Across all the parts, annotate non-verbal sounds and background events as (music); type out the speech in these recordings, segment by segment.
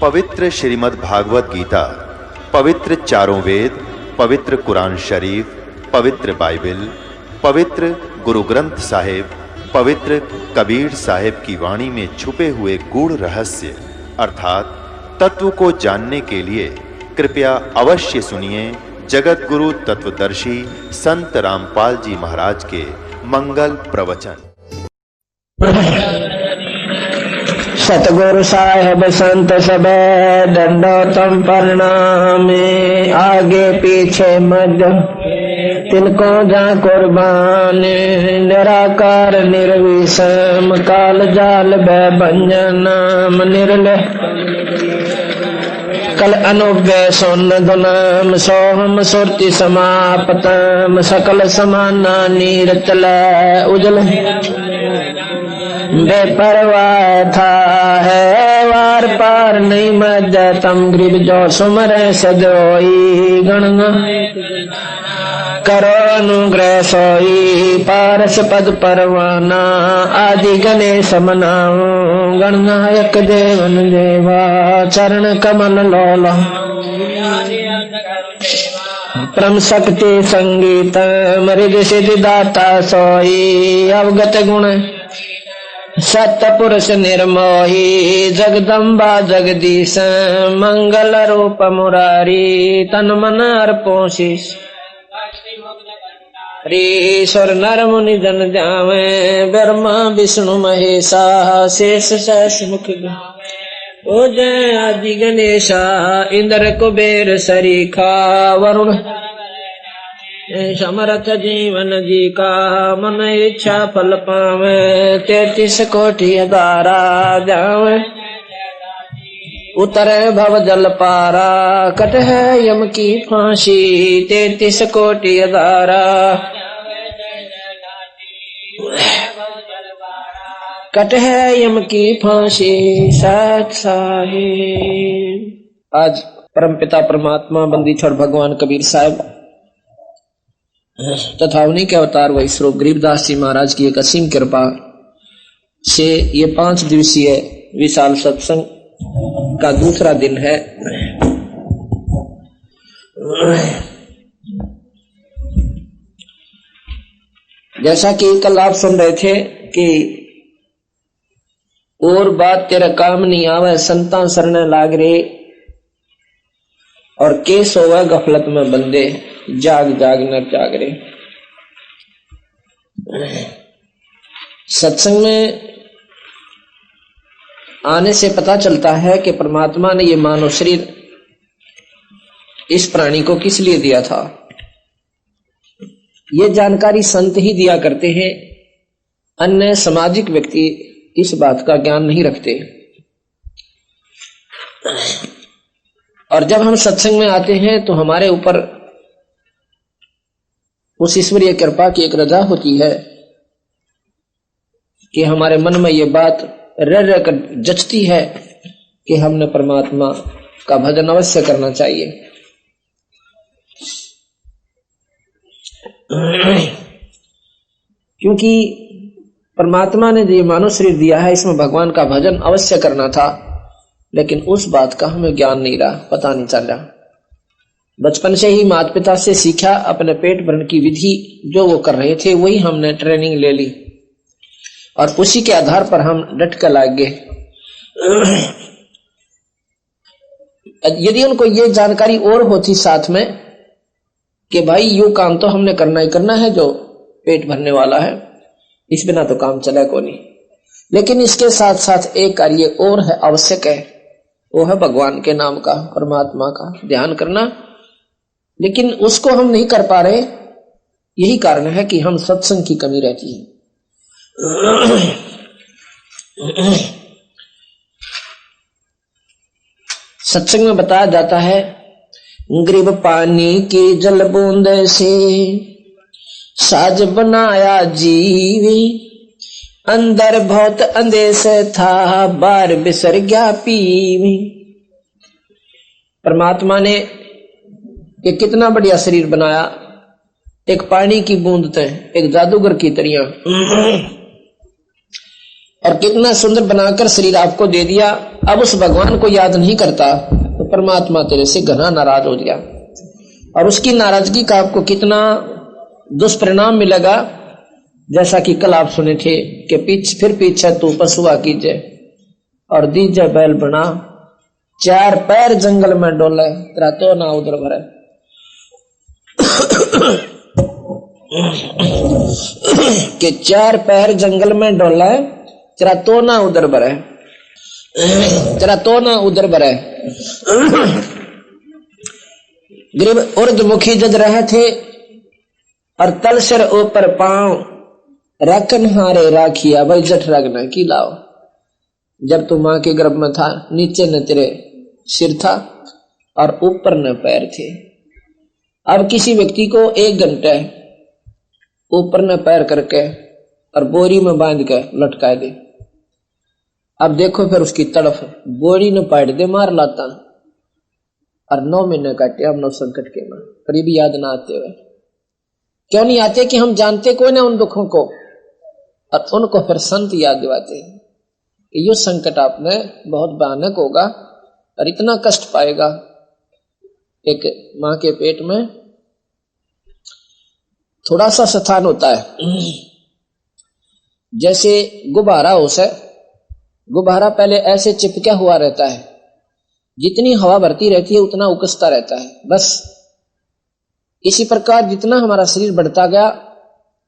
पवित्र श्रीमद् भागवत गीता, पवित्र चारों वेद, पवित्र कुरान शरीफ, पवित्र बाइबल, पवित्र गुरु ग्रंथ साहिब, पवित्र कबीर साहिब की वाणी में छुपे हुए गूढ़ रहस्य, अर्थात तत्व को जानने के लिए कृपया अवश्य सुनिए जगत गुरु तत्वदर्शी संत रामपाल जी महाराज के मंगल प्रवचन। सतगुरु साहेब संत सब दंडोतम प्रणामे आगे पीछे मज तिनको जा कुर्बान, निराकार, निर्विषम काल जाल भंजन नाम, निर्लय। कल अनुव्य सोन दुनाम सोहम सुरति समापतम, सकल समाना नीरतल उजल बेपरवाह था है, वार पार नहीं मज तम ग्रीब जो सुमर सजोई गणना। करो अनुग्रह सोई, पारस पद परवाना, आदि गणेश मनाओ गणनायक देवन देवा, चरण कमल लोला। परम शक्ति संगीत मृद सिद्धि दाता सोई, अवगत गुण। सत्य पुरुष निर्मोही, जगदम्बा जगदीश, मंगल रूप मुरारी, तन मन अर्पोशिष ईश्वर नर मुनि जन जावे, ब्रह्मा, विष्णु, महेशा, शेष शेष मुख ओ जय आदि गणेशा, इंद्र कुबेर सरीखा, वरुण समरथ जीवन जी का मन इच्छा फल पावे, तैतीस कोटि दारा जावे। उतरे भव जल पारा कट है यम की फांसी, तैतीस कोटि दारा कट है यम की फांसी, साथ साहिब। आज परमपिता परमात्मा, बंदी छोड़ भगवान कबीर साहब तथा उन्हीं के अवतार स्वरूप गरीबदास जी महाराज की एक असीम कृपा से ये पाँच दिवसीय विशाल सत्संग का दूसरा दिन है। जैसा कि कल आप सुन रहे थे कि और बात तेरा काम नहीं आवे संता शरण लाग रे और केस होवे गफलत में बंदे। जाग जाग न जागरे। सत्संग में आने से पता चलता है कि परमात्मा ने ये मानव शरीर इस प्राणी को किस लिए दिया था। ये जानकारी संत ही दिया करते हैं, अन्य सामाजिक व्यक्ति इस बात का ज्ञान नहीं रखते। और जब हम सत्संग में आते हैं तो हमारे ऊपर उस ईश्वरीय कृपा की एक रजा होती है कि हमारे मन में ये बात रह रह कर जचती है कि हमने परमात्मा का भजन अवश्य करना चाहिए। क्योंकि परमात्मा ने जो मानव शरीर दिया है, इसमें भगवान का भजन अवश्य करना था, लेकिन उस बात का हमें ज्ञान नहीं रहा, पता नहीं चल रहा। बचपन से ही माता पिता से सीखा अपने पेट भरण की विधि, जो वो कर रहे थे, वही हमने ट्रेनिंग ले ली। और उसी के आधार पर हम डट कर लाग गए यदि उनको ये जानकारी और होती साथ में, कि भाई, यू काम तो हमने करना ही करना है, जो पेट भरने वाला है, इस बिना तो काम चला को नहीं। लेकिन इसके साथ साथ एक कार्य और है, आवश्यक है। वो है भगवान के नाम का, परमात्मा का। ध्यान करना लेकिन उसको हम नहीं कर पा रहे, यही कारण है कि हम सत्संग की कमी रहती है। सत्संग में बताया जाता है, ग्रीब पानी की जल बूंद से साज बनाया जीवी, अंदर बहुत अंदेश था, बार बिसर गया पीवी। परमात्मा ने ये कितना बढ़िया शरीर बनाया। एक पानी की बूंद थे एक जादूगर की तरिया। और कितना सुंदर बनाकर शरीर आपको दे दिया। अब उस भगवान को याद नहीं करता तो परमात्मा तेरे से घना नाराज़ हो गया। और उसकी नाराज़गी का आपको कितना दुष्परिणाम मिलेगा, जैसा कि कल आप सुने थे कि पीछ, फिर पीछे तू पशुआ कीजिए और दीजे बैल बना, चार पैर जंगल में डोले तेरा तो ना उधर भरे। कि चार पैर जंगल में डोला तेरा तो ना उधर भरे तेरा तो ना उधर भरे गरीब उर्द मुखी जज रहे थे, और तल सिर ऊपर पाँव रखन हारे राखिया, भाई जठ रगना की लाओ। जब तू माँ के गर्भ में था, नीचे न तेरे सिर था, और ऊपर न पैर थे। अब किसी व्यक्ति को एक घंटे ऊपर न पैर करके और बोरी में बाँध के लटका दे। अब देखो फिर उसकी तड़फ, बोरी न पाट दे, मार लाता। और नौ महीने काटे, अब नौ संकट के माँ करीब याद ना आते हुए। क्यों नहीं आते कि हम जानते कोई ना उन दुखों को? और उनको फिर संत याद दिवाते हैं कि यो संकट आपने बहुत भयानक होगा और इतना कष्ट पाएगा। एक माँ के पेट में थोड़ा सा स्थान होता है। जैसे गुब्बारा उसे गुब्बारा पहले ऐसे चिपका हुआ रहता है। जितनी हवा भरती रहती है, उतना उकसता रहता है। बस। इसी प्रकार जितना हमारा शरीर बढ़ता गया,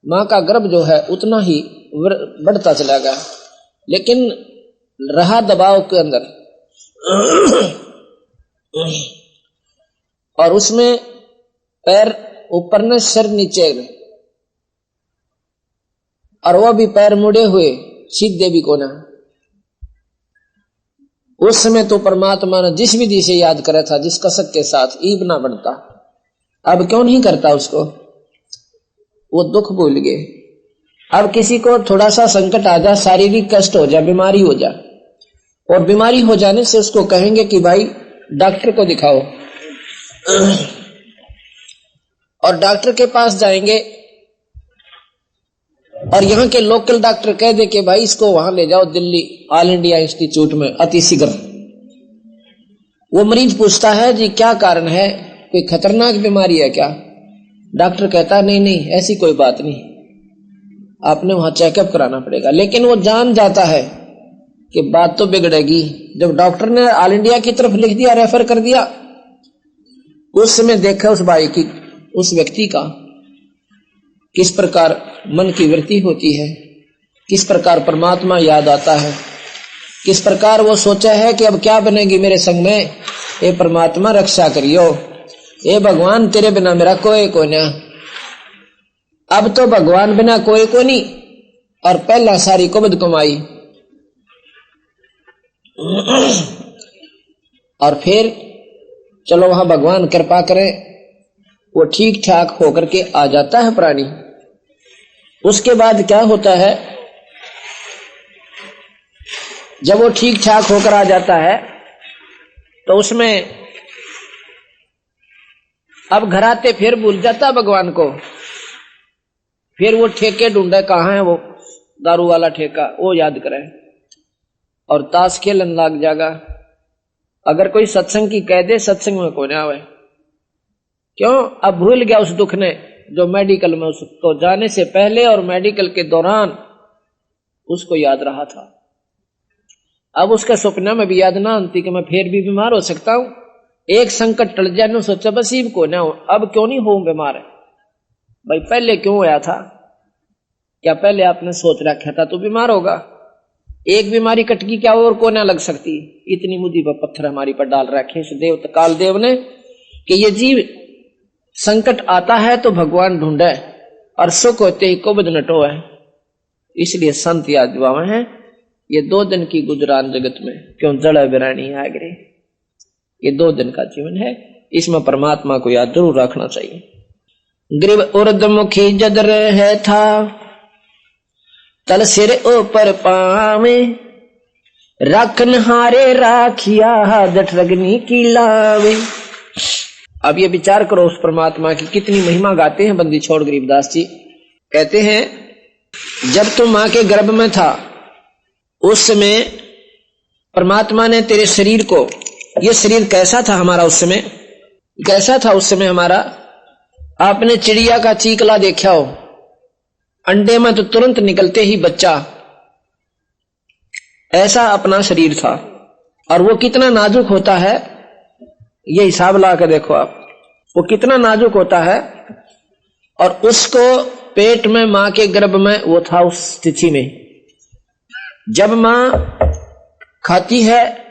माँ का गर्भ जो है, उतना ही बढ़ता चला गया। लेकिन रहा दबाव के अंदर। और उसमें पैर ऊपर ने सिर नीचे और वह भी पैर मुड़े हुए सीधे भी कोना। उस समय तो परमात्मा ने जिस विधि से याद करा था, जिस कसक के साथ ईब ना बढ़ता अब क्यों नहीं करता उसको? वो दुख भूल गए। अब किसी को थोड़ा सा संकट आ जाए शारीरिक कष्ट हो जाए बीमारी हो जाए और बीमारी हो जाने से उसको कहेंगे कि भाई, डॉक्टर को दिखाओ। और डॉक्टर के पास जाएँगे। और यहाँ के लोकल डॉक्टर कह दे कि भाई, इसको वहाँ ले जाओ, दिल्ली, ऑल इंडिया इंस्टीट्यूट में, अति शीघ्र। वो मरीज़ पूछता है, जी, क्या कारण है? कोई खतरनाक बीमारी है क्या? डॉक्टर कहता नहीं नहीं, ऐसी कोई बात नहीं। आपने वहाँ चेकअप कराना पड़ेगा। लेकिन वो जान जाता है कि बात तो बिगड़ेगी। जब डॉक्टर ने ऑल इंडिया की तरफ़ लिख दिया, रेफर कर दिया, उस समय देखा उस भाई की उस व्यक्ति का किस प्रकार मन की वृत्ति होती है, किस प्रकार परमात्मा याद आता है, किस प्रकार वो सोचा है कि अब क्या बनेगी मेरे संग में? ये परमात्मा, रक्षा करियो। ये भगवान, तेरे बिना मेरा कोई को अब तो भगवान बिना कोई को नहीं और पहला सारी कुबद कमाई। और फिर, चलो वहाँ भगवान कृपा करे। वो ठीक ठाक होकर के आ जाता है प्राणी। उसके बाद क्या होता है? जब वो ठीक ठाक होकर आ जाता है तो उसमें अब घर आते फिर भूल जाता भगवान को। फिर वो ठेके ढूंढे, कहा है वो? दारू वाला ठेका, वो याद करे। और ताश खेलन लाग जागा। अगर कोई सत्संग की कह दे, सत्संग में कौन आवे। क्यों? अब भूल गया उस दुख ने जो मेडिकल में उसको जाने से पहले और मेडिकल के दौरान उसको याद रहा था। अब उसके सपने में भी याद ना आती कि मैं फिर भी बीमार हो सकता हूँ। एक संकट टल जाए सोचा, बस ही को ना अब क्यों नहीं हो बीमार? भाई, पहले क्यों होया था? क्या पहले आपने सोच रखा था तो बीमार होगा। एक बीमारी कटकी क्या और को ना लग सकती? इतनी मुद्दी पर पत्थर हमारी पर डाल रखे इस देव काल देव ने कि ये जीव संकट आता है तो भगवान ढूंढे और सुख होते ही कुबद नटो है इसलिए संत याद दुआ है, ये दो दिन की गुजरान जगत में क्यों जड़ बिरानी आगरे ये दो दिन का जीवन है, इसमें परमात्मा को याद ज़रूर रखना चाहिए। ग्रीव उर्द मुखी जद रहे था, तल सिर ऊपर पावे, रखन हारे राखिया, जठ रगनी की लावे। अब ये विचार करो उस परमात्मा की, कितनी महिमा गाते हैं बंदी छोड़ गरीबदास जी। कहते हैं, जब तुम माँ के गर्भ में था, उस समय परमात्मा ने तेरे शरीर को यह शरीर कैसा था हमारा उस समय? कैसा था उस समय हमारा? आपने चिड़िया का चीकला देखा हो, अंडे में तो तुरंत निकलते ही बच्चा, ऐसा अपना शरीर था। और वो कितना नाजुक होता है ये हिसाब ला कर देखो आप। वो कितना नाजुक होता है और उसको पेट में, माँ के गर्भ में वो था, उस स्थिति में। जब माँ खाती है,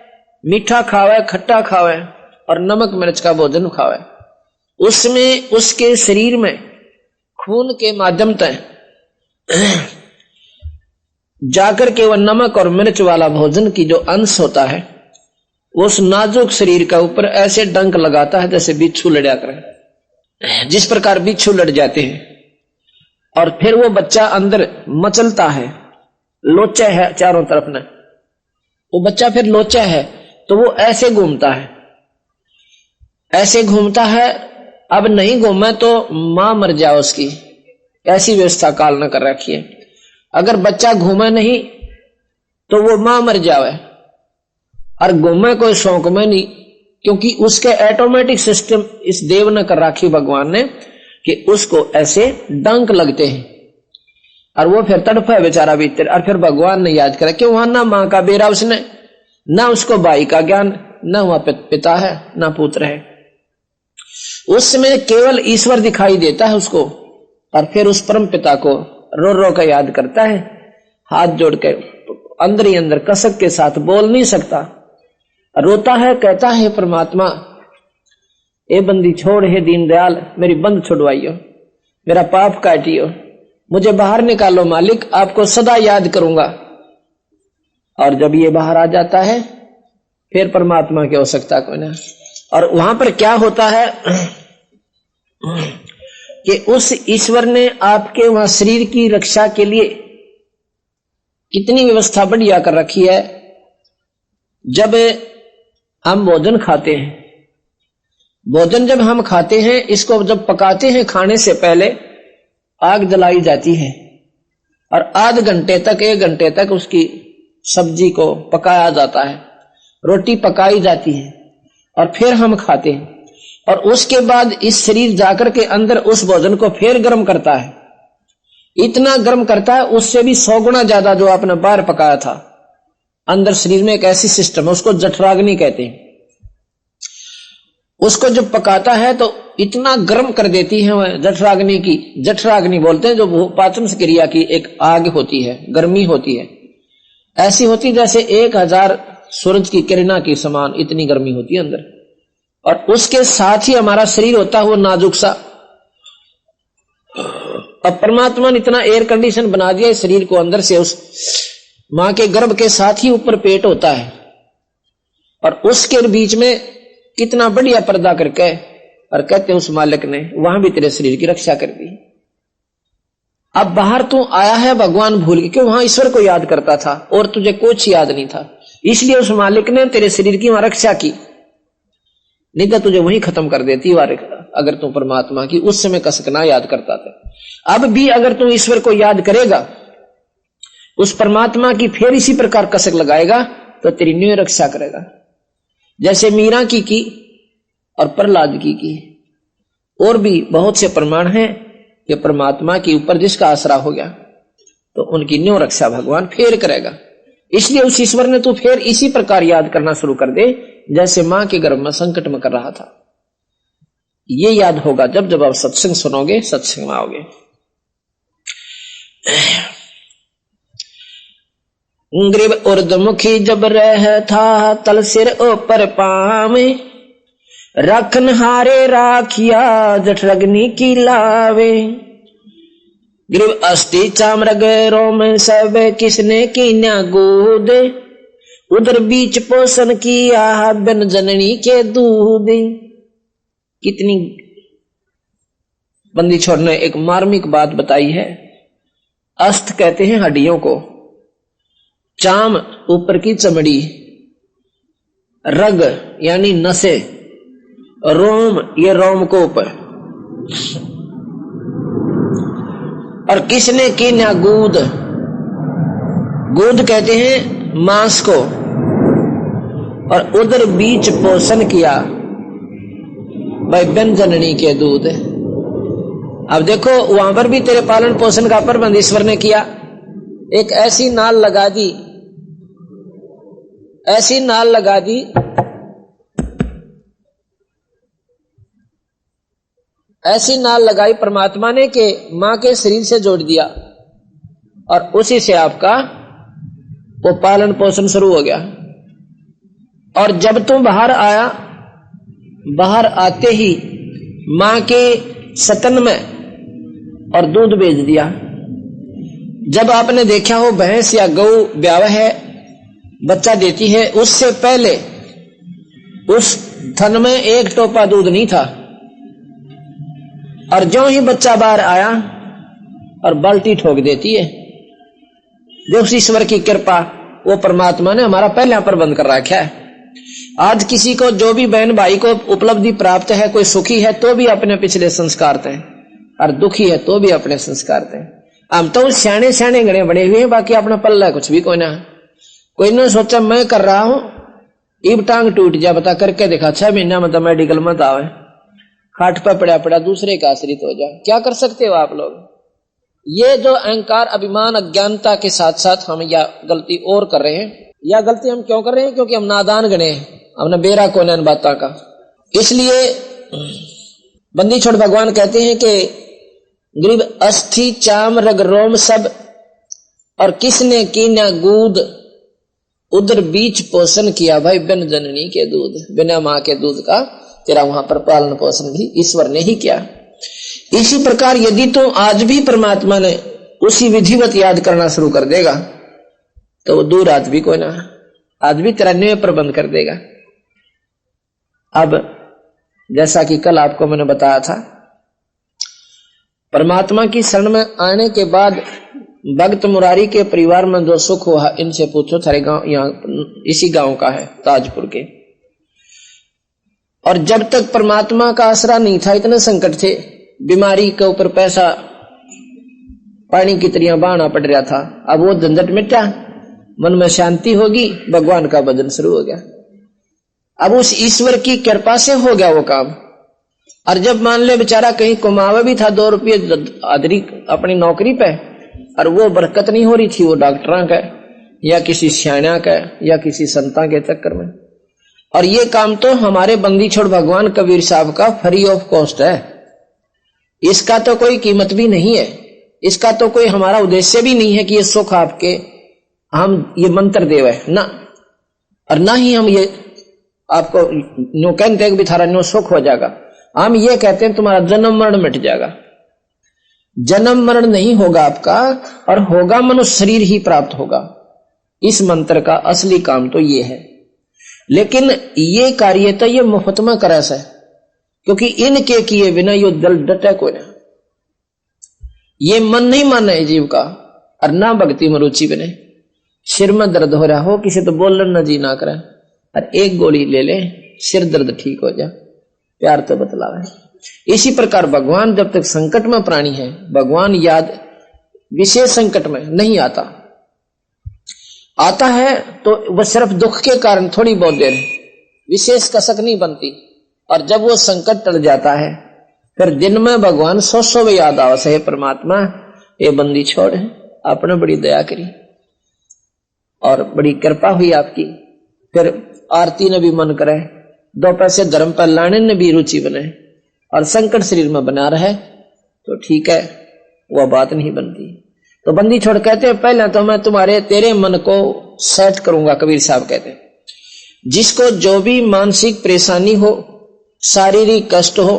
मीठा खावे, खट्टा खावे और नमक मिर्च का भोजन खावे, उसमें, उसके शरीर में खून के माध्यम तय (clears throat) जाकर के वह नमक और मिर्च वाला भोजन की जो अंश होता है उस नाजुक शरीर का ऊपर ऐसे डंक लगाता है जैसे बिच्छू लड़ा कर। जिस प्रकार बिच्छू लड़ जाते हैं, और फिर वो बच्चा अंदर मचलता है, लोचा है चारों तरफ़ में वो बच्चा फिर लोचा है तो वो ऐसे घूमता है। ऐसे घूमता है, अब नहीं घूमे तो माँ मर जाए उसकी। ऐसी व्यवस्था काल न कर रखी है। अगर बच्चा घूमे नहीं तो वो माँ मर जावे। और घूमे कोई शौक में नहीं, क्योंकि उसके ऑटोमेटिक सिस्टम इस देव ने कर रखी भगवान ने कि उसको ऐसे डंक लगते हैं। और वो फिर तड़फा है बेचारा भीतर, और फिर भगवान ने याद करा क्यों वहाँ ना माँ का बेरा उसने, ना उसको भाई का ज्ञान, ना वहाँ पिता है, ना पुत्र है। उस समय केवल ईश्वर दिखाई देता है उसको, और फिर उस परम पिता को रो रो कर याद करता है। हाथ जोड़ के अंदर ही अंदर कसक के साथ बोल नहीं सकता। रोता है, कहता है परमात्मा, ए बंदी छोड़, है दीनदयाल, मेरी बंद छुड़वाइयो, मेरा पाप काटियो, मुझे बाहर निकालो मालिक, आपको सदा याद करूँगा। और जब ये बाहर आ जाता है, फिर परमात्मा की आवश्यकता को ना। और वहाँ पर क्या होता है कि उस ईश्वर ने आपके वहाँ शरीर की रक्षा के लिए कितनी व्यवस्था बढ़िया कर रखी है। जब हम भोजन खाते हैं। भोजन जब हम खाते हैं, इसको जब पकाते हैं खाने से पहले, आग जलाई जाती है। और आध घंटे तक, एक घंटे तक उसकी सब्ज़ी को पकाया जाता है। रोटी पकाई जाती है और फिर हम खाते हैं। और उसके बाद इस शरीर जाकर के अंदर उस भोजन को फिर गर्म करता है। इतना गर्म करता है, उससे भी सौ गुना ज़्यादा जो आपने बाहर पकाया था। अंदर शरीर में एक ऐसी सिस्टम है, उसको जठराग्नि कहते हैं। उसको जब पकाता है तो इतना गर्म कर देती है जठराग्नि की, जठराग्नि बोलते हैं, जो पाचन क्रिया की एक आग होती है, गर्मी होती है। ऐसी होती जैसे एक हज़ार सूरज की किरणा की समान इतनी गर्मी होती है अंदर। और उसके साथ ही हमारा शरीर होता है वो नाजुक सा। अब परमात्मा ने इतना एयर कंडीशन बना दिया शरीर को अंदर से, उस माँ के गर्भ के साथ ही ऊपर पेट होता है। और उसके बीच में कितना बढ़िया पर्दा करके, और कहते हैं उस मालिक ने, वहाँ भी तेरे शरीर की रक्षा कर दी। अब बाहर तू आया है, भगवान भूल के क्यों? वहाँ ईश्वर को याद करता था, और तुझे कुछ याद नहीं था। इसलिए उस मालिक ने तेरे शरीर की वहाँ रक्षा की। नहीं तो तुझे वही खत्म कर देती वार अगर तू परमात्मा की उस समय कसकना याद करता था अब भी अगर तू ईश्वर को याद करेगा उस परमात्मा की फिर इसी प्रकार कसक लगाएगा तो तेरी न्यू रक्षा करेगा। जैसे मीरा की की और प्रहलाद की की। और भी बहुत से प्रमाण हैं कि परमात्मा के ऊपर जिसका आसरा हो गया तो उनकी न्यू रक्षा भगवान फिर करेगा। इसलिए उस ईश्वर ने तू फिर इसी प्रकार याद करना शुरू कर दे, जैसे माँ के गर्भ में संकट में कर रहा था। ये याद होगा जब जब आप सत्संग सुनोगे, सत्संग में आओगे। ग्रीब उर्दमुखी जब रह था, तल सिर ऊपर पाम रखन हारे राखिया जठरग्नि की लावे। ग्रीब अस्थि चामरग रोम सब, किसने की गोद। उधर बीच पोषण किया बिन जननी के दूध कितनी बंदी छोर ने एक मार्मिक बात बताई है। अस्त कहते हैं हड्डियों को। चाम ऊपर की चमड़ी, रग यानी नसे, रोम, ये रोम को ऊपर। और किसने की ना गूद? गूद कहते हैं मांस को। और उधर बीच पोषण किया, भाई व्यंजननी के दूध। अब देखो, वहाँ पर भी तेरे पालन पोषण का प्रबंध ईश्वर ने किया। एक ऐसी नाल लगा दी ऐसी नाल लगा दी। ऐसी नाल लगाई परमात्मा ने कि माँ के शरीर से जोड़ दिया और उसी से आपका वो पालन पोषण शुरू हो गया। और जब तुम बाहर आया, बाहर आते ही माँ के सतन में और दूध बेच दिया। जब आपने देखा हो, भैंस या गऊ ब्याव है बच्चा देती है, उससे पहले, उस थन में एक टोपा दूध नहीं था। और जो ही बच्चा बाहर आया, और बाल्टी ठोक देती है जो ईश्वर की कृपा, वो परमात्मा ने हमारा पहला प्रबंध कर रखा है। आज किसी को, जो भी बहन भाई को उपलब्धि प्राप्त है, कोई सुखी है तो भी अपने पिछले संस्कार थे और दुखी है तो भी अपने संस्कार थे हम तो सियाने सियाने गणे बने हुए हैं, बाकी अपना पल्ला कुछ भी कोई ना। कोई ने सोचा, मैं कर रहा हूँ। ईब टांग टूट जा बता करके देखा, छह महीना में तो मेडिकल मत आवे। खाट पर पड़ा पड़ा, दूसरे का आश्रित हो जाए क्या कर सकते हो आप लोग? ये जो अहंकार, अभिमान, अज्ञानता के साथ साथ हम या गलती और कर रहे हैं, या गलती हम क्यों कर रहे हैं? क्योंकि हम नादान गणे हैं। हमने बेरा को इन बातों का। इसलिए बंदी छोड़ भगवान कहते हैं कि गरीब अस्थि, चाम, रग, रोम सब, और किसने की ना गूद उधर बीच पोषण किया भाई, बिन जननी के दूध, बिना माँ के दूध का, तेरा वहाँ पर पालन पोषण भी ईश्वर ने ही किया। इसी प्रकार यदि तो आज भी परमात्मा ने उसी विधिवत याद करना शुरू कर देगा तो वो दूर आज भी कोई ना आज भी तेरा न्याय प्रबंध कर देगा। अब, जैसा कि कल आपको मैंने बताया था, परमात्मा की शरण में आने के बाद भक्त मुरारी के परिवार में जो सुख हुआ इनसे पूछो, थारे गाँव, यहाँ, इसी गाँव का है, ताजपुर के। और जब तक परमात्मा का आसरा नहीं था, इतने संकट थे, बीमारी के ऊपर पैसा, पानी की तरह बहाना पड़ रहा था। अब वो झंझट मिटा मन में शांति होगी, भगवान का भजन शुरू हो गया। अब उस ईश्वर की कृपा से हो गया वो काम। और जब मान ले बेचारा कहीं कमावा भी था, दो रुपये आदरी अपनी नौकरी पे और वो बरकत नहीं हो रही थी, वो डॉक्टर का या किसी सियाणा का या किसी संता के चक्कर में। और ये काम तो हमारे बंदी छोड़ भगवान कबीर साहब का फ्री ऑफ़ कॉस्ट है। इसका तो कोई कीमत भी नहीं है। इसका तो कोई हमारा उद्देश्य भी नहीं है कि ये सुख आपके, हम ये मंत्र देव है, ना। और ना ही हम ये, आपको नो कहते हैं कि थारा नो सुख हो जाएगा। हम ये कहते हैं, तुम्हारा जन्म मरण मिट जाएगा। जन्म मरण नहीं होगा आपका, और होगा मनुष्य शरीर ही प्राप्त होगा। इस मंत्र का असली काम तो ये है। लेकिन ये कार्य तो ये मुफ़्त में कर है, क्योंकि इनके किए बिना यो दल डटे को ना। ये मन नहीं माना है जीव का, और ना भक्ति में रुचि बने। सिर में दर्द हो रहा हो, किसी तो बोल न जी ना करे। और एक गोली ले ले, सिर दर्द ठीक हो जाए प्यार तो बतलावे। इसी प्रकार भगवान जब तक संकट में प्राणी है, भगवान याद विशेष संकट में नहीं आता। आता है तो वह सिर्फ़ दुख के कारण थोड़ी बहुत देर विशेष कसक नहीं बनती। और जब वो संकट टल जाता है, फिर दिन में भगवान सौ सौ याद आवस है, परमात्मा ये बंदी छोड़ आपने बड़ी दया करी। और बड़ी कृपा हुई आपकी। फिर आरती ने भी मन करे दो पैसे धर्म पर लाने ने भी रुचि बने। और संकट शरीर में बना रहे तो ठीक है, वह बात नहीं बनती। तो बंदी छोड़ कहते हैं, पहले तो मैं तुम्हारे, तेरे मन को सेट करूँगा, कबीर साहब कहते हैं। जिसको जो भी मानसिक परेशानी हो, शारीरिक कष्ट हो,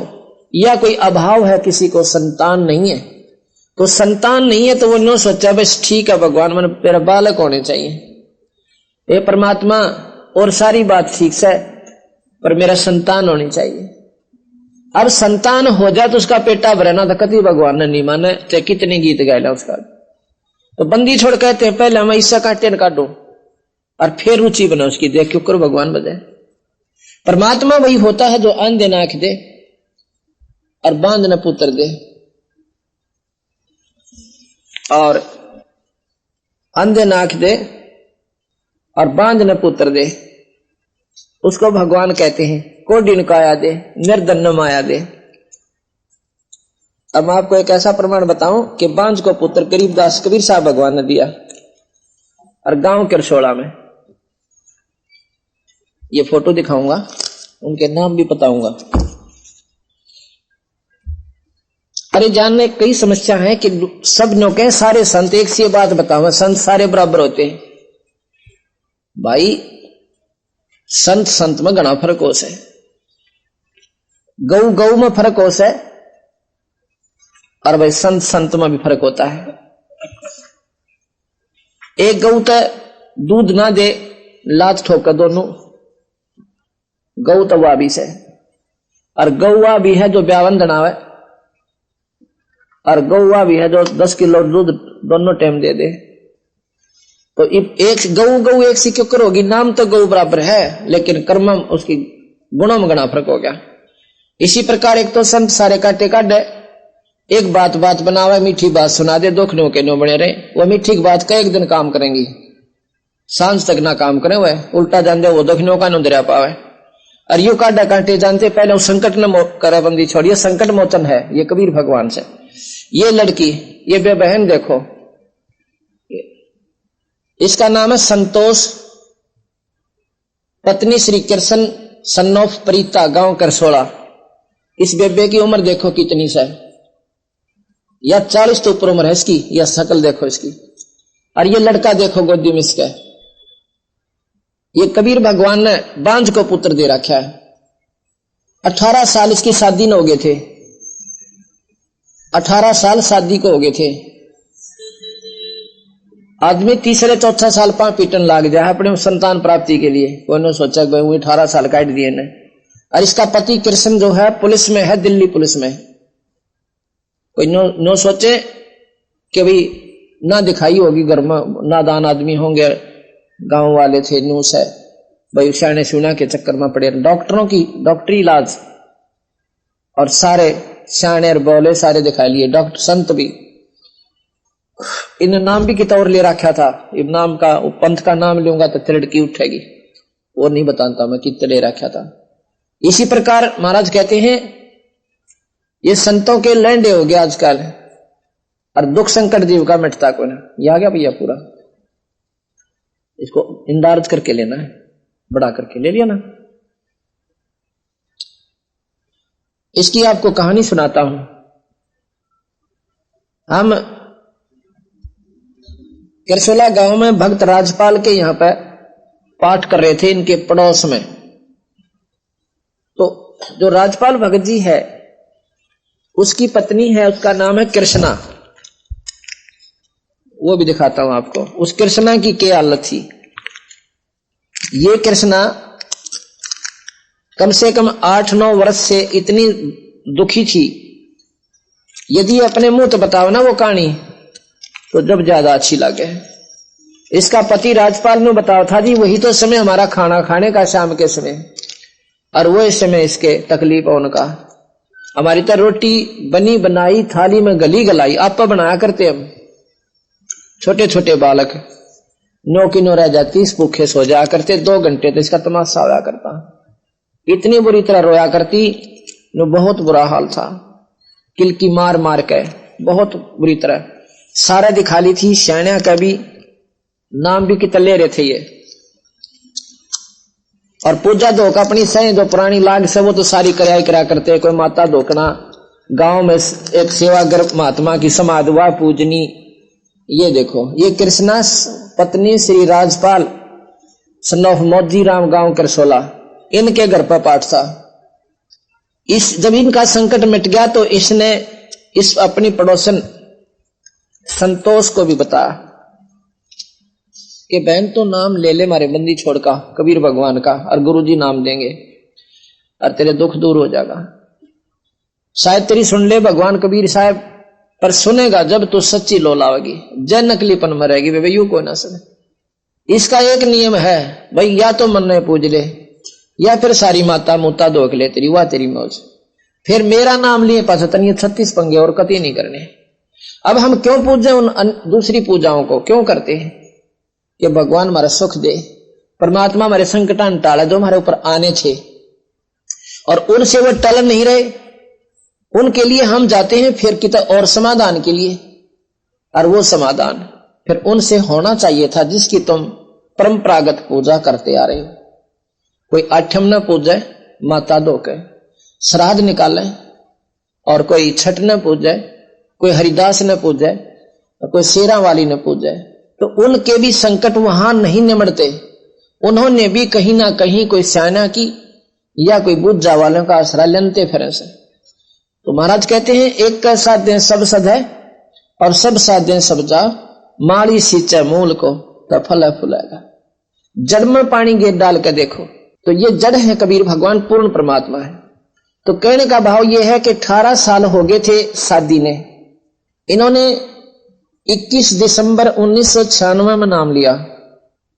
या कोई अभाव है, किसी को संतान नहीं है तो संतान नहीं है तो वो नो सोचा, बस ठीक है, भगवान, मन मेरा बालक होने चाहिए। ये परमात्मा, और सारी बात ठीक से, पर मेरा संतान होनी चाहिए। अब संतान हो जाए तो उसका पेटा भरना था, कति भगवान ने नहीं माने, चाहे कितने गीत गायला उसका। तो बंदी छोड़ कहते हैं, पहले हम ईसा काटे काटो, और फिर रुचि बना उसकी, देख क्यों करो भगवान बजाय परमात्मा वही होता है जो अंध नाख दे, और बाँध न पुत्र दे। और अंधे नाख दे, और बाँध न पुत्र दे। उसको भगवान कहते हैं कोडिन काया दे निर्धन माया दे। अब मैं आपको एक ऐसा प्रमाण बताऊँ कि बांझ को पुत्र गरीबदास कबीर साहब भगवान ने दिया, और गाँव के रसोड़ा में। ये फ़ोटो दिखाऊँगा, उनके नाम भी बताऊँगा। अरे जान में कई समस्या है कि सब नो के सारे संत एक सी बात बताओ संत सारे बराबर होते हैं। भाई, संत संत में घना फ़र्क हो। से गौ गौ में फ़र्क हो से और भाई संत संत में भी फ़र्क होता है। एक गौ तो दूध ना दे, लात ठोकर दोनों गौ तो भी से। और गौवा भी है जो ब्यावन दनावे और गौवा भी है जो दस किलो दूध दोनों टाइम दे दे। तो एक गौ गौ एक सी क्यों करोगी? नाम तो गौ बराबर है, लेकिन कर्म उसकी गुणों में गणा फ़र्क हो गया। इसी प्रकार एक तो संत सारे काटे काटे एक बात बात बनावे, मीठी बात सुना दे, दुख नो के नो बने रहे, वो मीठी बात का एक दिन काम करेंगी। साँझ तक ना काम करे वह, उल्टा जान दे, वो दुख नो का नो दरिया पावे। और यू काटा काटे जानते, पहले संकट न करे बंदी छोड़िए संकट मोचन है, ये कबीर भगवान से। ये लड़की, ये बे बहन देखो, इसका नाम है संतोष, पत्नी श्री कृष्ण सन्नोफ प्रीता, गाँव करसोड़ा इस बेबे की उम्र देखो कितनी सा है। या चालीस तो ऊपर उम्र है इसकी, या शकल देखो इसकी। और ये लड़का देखो गोदी में इसका। ये कबीर भगवान ने बांझ को पुत्र दे रखा है। अठारह साल इसकी शादी न हो गए थे। अठारह साल शादी को हो गए थे। आदमी तीसरे चौथा साल पाँच पीटन लाग जाए अपने संतान प्राप्ति के लिए। कोई ने सोचा भाई अठारह साल काट दिए ने और इसका पति कृष्ण जो है पुलिस में है दिल्ली पुलिस में कोई नो, नो सोचे कि भाई ना दिखाई होगी घर में नादान आदमी होंगे गाँव वाले थे नूस है। भाई शाने सुना के चक्कर में पड़े। डॉक्टरों की डॉक्टरी इलाज। और सारे शाने और बोले सारे दिखा लिए। डॉक्टर संत भी। इन नाम भी कितौर ले रखा था। इस नाम का पंथ का नाम लूँगा तो तिरड़की उठेगी। वो नहीं बताता मैं कितने ले रखा था। इसी प्रकार महाराज कहते हैं, ये संतों के लैंडे हो गए आजकल, और दुख संकट जीव का मिटता को आ गया भैया पूरा। इसको इंदार्ज करके लेना है, बड़ा करके ले लिया ना। इसकी आपको कहानी सुनाता हूँ। हम करसोला गाँव में भक्त राजपाल के यहाँ पर पाठ कर रहे थे इनके पड़ोस में। जो राजपाल भगत जी है, उसकी पत्नी है, उसका नाम है कृष्णा। वो भी दिखाता हूँ आपको। उस कृष्णा की क्या हालत थी? ये कृष्णा कम से कम आठ नौ वर्ष से इतनी दुखी थी। यदि अपने मुँह तो बताओ ना वो कहानी तो जब ज़्यादा अच्छी लगे। इसका पति राजपाल ने बताओ था जी, वही तो समय हमारा खाना खाने का शाम के समय। और वो इस समय इसके तकलीफ़ उनका। हमारी तो रोटी बनी, बनाई, थाली में गली गलाई, आप बनाया करते हम। छोटे छोटे बालक। नौ की नो रह जाती, इस भूखे सो जाया करते, दो घंटे तो इसका तमाशा होया करता। इतनी बुरी तरह रोया करती, नो बहुत बुरा हाल था। किल की मार मार के, बहुत बुरी तरह। सारा दिखा ली थी सैन्या का भी, नाम भी कितने ले रहे थे ये। और पूजा धोक अपनी सही जो पुरानी लाग से वो तो सारी कराई करा करते कोई माता धोकना गाँव में एक सेवागर महात्मा की समाध हुआ पूजनी। ये देखो, ये कृष्णा पत्नी श्री राजपाल सनोफ मोदी राम गाँव करसोला। इनके घर पर पाठ था इस जब इनका संकट मिट गया तो इसने इस अपनी पड़ोसन संतोष को भी बताया। कि बहन तो नाम ले ले मारे बंदी छोड़ का, कबीर भगवान का, और गुरु जी नाम देंगे, और तेरे दुख दूर हो जाएगा। शायद तेरी सुन ले भगवान कबीर साहब, पर सुनेगा जब तू सच्ची लो लावेगी। जय नकलीपन मरेगी वे यू कोई ना सुने। इसका एक नियम है, भाई, या तो मन में पूज ले, या फिर सारी माता मुता धोक ले, तेरी, वाह तेरी मौज। फिर मेरा नाम लिए पास तनिए छत्तीस पंगे और कति नहीं करने। अब हम क्यों पूजे उन दूसरी पूजाओं को? क्यों करते हैं? कि भगवान हमारा सुख दे, परमात्मा हमारे संकटान टाला जो हमारे ऊपर आने थे और उनसे वो टल नहीं रहे। उनके लिए हम जाते हैं फिर कित और समाधान के लिए। और वो समाधान फिर उनसे होना चाहिए था जिसकी तुम परंपरागत पूजा करते आ रहे हो। कोई आठम न पूजे, माता दो के श्राद्ध निकाले और कोई छठ न पूजे, कोई हरिदास न पूजे, कोई शेरा वाली न पूजे। तो उनके भी संकट वहाँ नहीं निमड़ते। उन्होंने भी कहीं ना कहीं कोई स्याना की या कोई बुद्धा वालों का आसरा लेते फिर से। तो महाराज कहते हैं, एक का साथ दें सब सद है और सब साथ दें सब जा, माड़ी सींचे मूल को तो फल फुलेगा। जड़ में पानी गेट डाल कर देखो तो ये जड़ है कबीर भगवान, पूर्ण परमात्मा है। तो कहने का भाव यह है कि अठारह साल हो गए थे शादी ने। इन्होंने 21 दिसंबर उन्नीस सौ छियानवे में नाम लिया।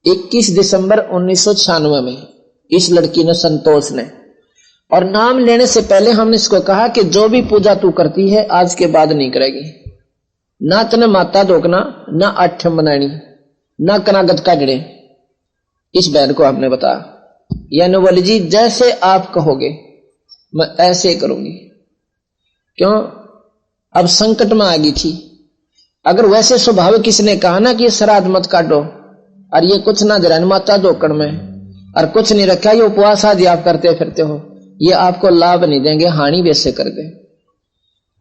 21 दिसंबर उन्नीस सौ छियानवे में इस लड़की ने संतोष ने। और नाम लेने से पहले हमने इसको कहा कि जो भी पूजा तू करती है, आज के बाद नहीं करेगी। ना तने माता धोकना ना आठम बनानी ना कनागत काटड़े इस बहन को आपने बताया। यानी बोली जी, जैसे आप कहोगे, मैं ऐसे करूँगी। क्यों? अब संकट में आ गई थी। अगर वैसे स्वभाव किसने कहा ना कि श्राद्ध मत काटो, और ये कुछ ना जरा माता धोकड़ में, और कुछ नहीं रखा, ये उपवास आदि आप करते फिरते हो, ये आपको लाभ नहीं देंगे, हानि वैसे कर दे।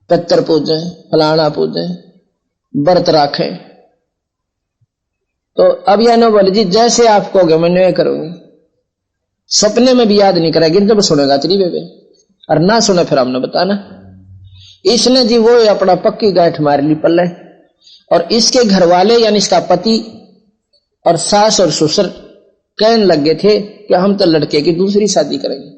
पितर पूजे फलाना पूजे, व्रत राखे। तो अब यह न बोले, जी, जैसे आप कहोगे, मैं नहीं करूँगी। सपने में भी याद नहीं करेगी जब सुनेगा तेरी बेबे, और ना सुने फिर हमने बताना। इसने जी वो अपना पक्की गांठ मार ली पल्ले। और इसके घर वाले यानी इसका पति और सास और ससुर कहने लग गए थे कि हम तो लड़के की दूसरी शादी करेंगे।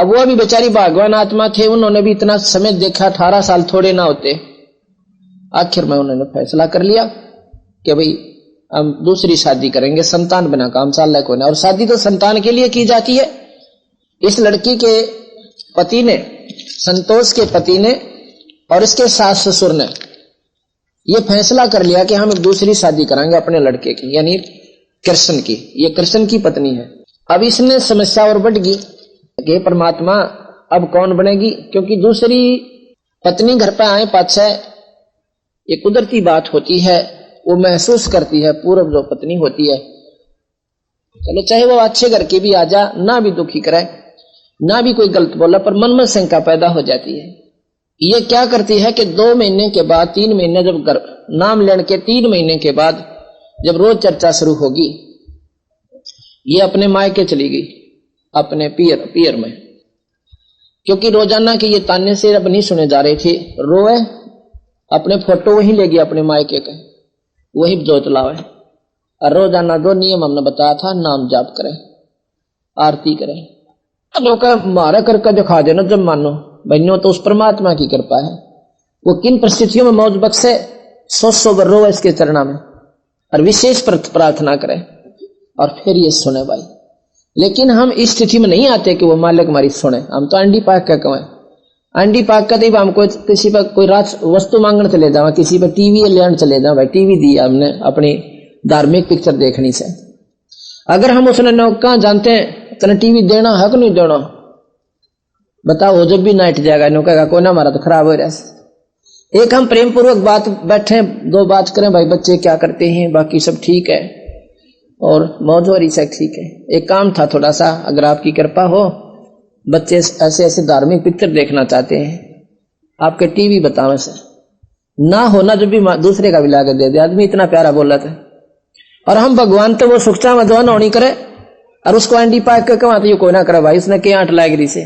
अब वो भी बेचारी भगवान आत्मा थे, उन्होंने भी इतना समय देखा, अठारह साल थोड़े ना होते। आखिर में उन्होंने फैसला कर लिया कि भाई, हम दूसरी शादी करेंगे, संतान बिना काम चाल को और शादी तो संतान के लिए की जाती है। इस लड़की के पति ने, संतोष के पति ने और इसके सास ससुर ने यह फैसला कर लिया कि हम एक दूसरी शादी कराएँगे अपने लड़के की, यानी कृष्ण की। ये कृष्ण की पत्नी है। अब इसने समस्या और बढ़ गई कि परमात्मा अब कौन बनेगी? क्योंकि दूसरी पत्नी घर पर आए पाछे ये कुदरती बात होती है, वो महसूस करती है, पूर्व जो पत्नी होती है। चलो, चाहे वो अच्छे घर की भी आ जा, ना भी दुखी करे ना भी कोई गलत बोला, पर मन में शंका पैदा हो जाती है। ये क्या करती है कि दो महीने के बाद, तीन महीने जब घर, नाम लेने के तीन महीने के बाद जब रोज चर्चा शुरू होगी, ये अपने मायके चली गई, अपने पियर पियर में। क्योंकि रोज़ाना के ये ताने से अब नहीं सुने जा रहे थे, रोए, अपने फ़ोटो वही ले गया अपने मायके के, वही जोत लावे। और रोज़ाना दो नियम हमने बताया था, नाम जाप करें, आरती करें। लोग मारा करके दिखा देना, जब मानो। बहनों तो उस परमात्मा की कृपा है। वो किन परिस्थितियों में मौज बख्शे सौ सौ रो इसके चरणा में। और विशेष प्रार्थना करें और फिर ये सुने भाई। लेकिन हम इस स्थिति में नहीं आते कि वो मालिक हमारी सुने। हम तो अंडी पाक का कहें अंडी पाक का तो हम कोई किसी पर कोई रात वस्तु मांगने चले जाओ, किसी पर टीवी लेने चले जाओ। भाई टीवी दी हमने अपनी धार्मिक पिक्चर देखनी से। अगर हम उसने नौका जानते हैं तो टीवी देना हक नहीं देना। बताओ, वो जब भी नाइट जाएगा नो कहेगा कोई ना, हमारा तो खराब हो रहा है। एक हम प्रेम पूर्वक बात बैठे दो बात करें, भाई बच्चे क्या करते हैं? बाकी सब ठीक है। और मौज हो ठीक है। एक काम था थोड़ा सा अगर आपकी कृपा हो, बच्चे ऐसे ऐसे धार्मिक पिक्चर देखना चाहते हैं, आपके टीवी बताओ से ना होना जब भी दूसरे का भी लागत दे दे, आदमी इतना प्यारा बोला था। और हम भगवान तो वो सुखचा मधुआन होनी करे, और उसको एंडी पाक के कमा तो कोई ना करे भाई, उसने के आठ रही से?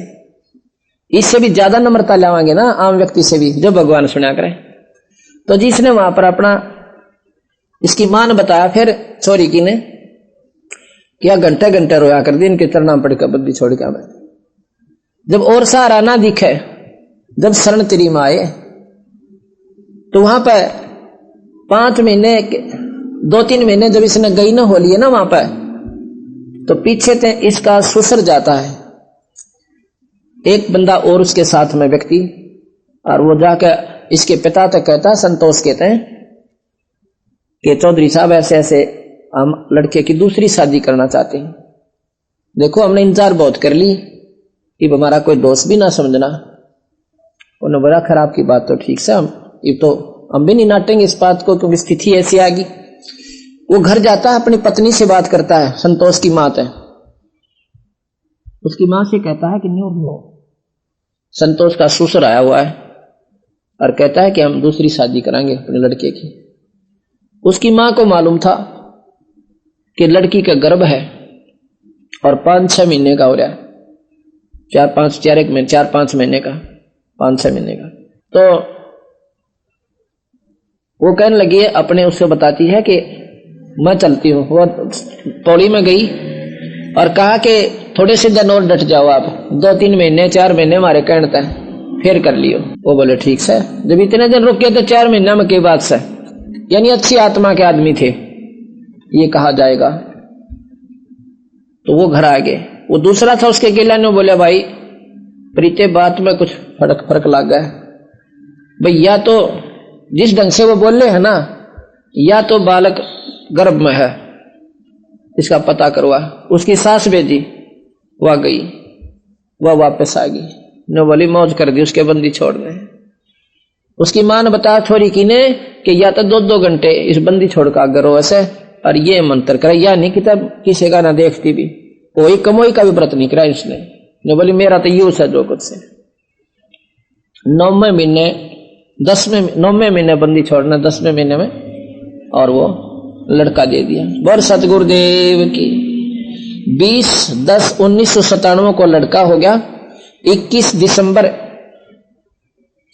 इससे भी ज़्यादा नम्रता लावांगे ना आम व्यक्ति से भी, जो भगवान सुना करे। तो जिसने वहाँ पर अपना इसकी मान बताया, फिर चोरी की ने क्या घंटे घंटे रोया कर दी इनके चरणा पड़ कर बद्दी छोड़ के मैं जब और सहारा ना दिखे, जब शरण तिरी में आए तो वहाँ पर पाँच महीने दो तीन महीने जब इसने गई ना हो लिए ना वहाँ पर तो पीछे ते इसका सुसर जाता है। एक बंदा और उसके साथ में व्यक्ति, और वो जाकर इसके पिता तक कहता संतोष कहते हैं, कि चौधरी साहब, ऐसे ऐसे हम लड़के की दूसरी शादी करना चाहते हैं। देखो, हमने इंतज़ार बहुत कर ली कि हमारा कोई दोस्त भी ना समझना। उन्होंने बड़ा खराब की बात तो ठीक से हम, ये तो हम भी नहीं नाटेंगे इस बात को, क्योंकि स्थिति ऐसी आ गई। वो घर जाता है, अपनी पत्नी से बात करता है, संतोष की मात है उसकी माँ से कहता है कि न्यू नो संतोष का सुसर आया हुआ है और कहता है कि हम दूसरी शादी कराएँगे अपने लड़के की। उसकी माँ को मालूम था कि लड़की का गर्भ है और पाँच छह महीने का हो रहा है। चार पाँच चार एक महीने चार पाँच महीने का पाँच छह महीने का। तो वो कहने लगी अपने उससे बताती है कि मैं चलती हूँ। वो पौड़ी में गई और कहा कि थोड़े से दिन और डट जाओ आप। दो तीन महीने, चार महीने हमारे कहने तक। फिर कर लियो। वो बोले, ठीक से जब इतने दिन रुके तो चार महीना में कई बात से यानी अच्छी आत्मा के आदमी थे। ये कहा जाएगा। तो वो घर आ गए। वो दूसरा था उसके अकेला ने बोले, भाई, प्रीते, बात में कुछ फ़र्क फ़र्क लग गया भाई, या तो जिस ढंग से वो बोल रहे हैं ना, या तो बालक गर्भ में है। इसका पता करवा। उसकी सास भेजी। वह गई, वह वापस आ गई। ने बोली मौज कर दी, उसके बंदी छोड़ दे उसकी माँ ने बताया छोरी की ने कि या तो दो दो घंटे इस बंदी छोड़ का अगर ऐसे, और ये मंत्र करे, या नहीं कि तब किसी का ना देखती भी। कोई कमोई का भी व्रत नहीं करा इसने। ने बोली मेरा तो यूज़ है जो कुछ से। नौवे महीने, दसवें, नौवे महीने बंदी छोड़ना, दसवें महीने में और वो लड़का दे दिया। बर सतगुरुदेव की। बीस, दस, उन्नीस सौ सतानवे को लड़का हो गया। इक्कीस दिसंबर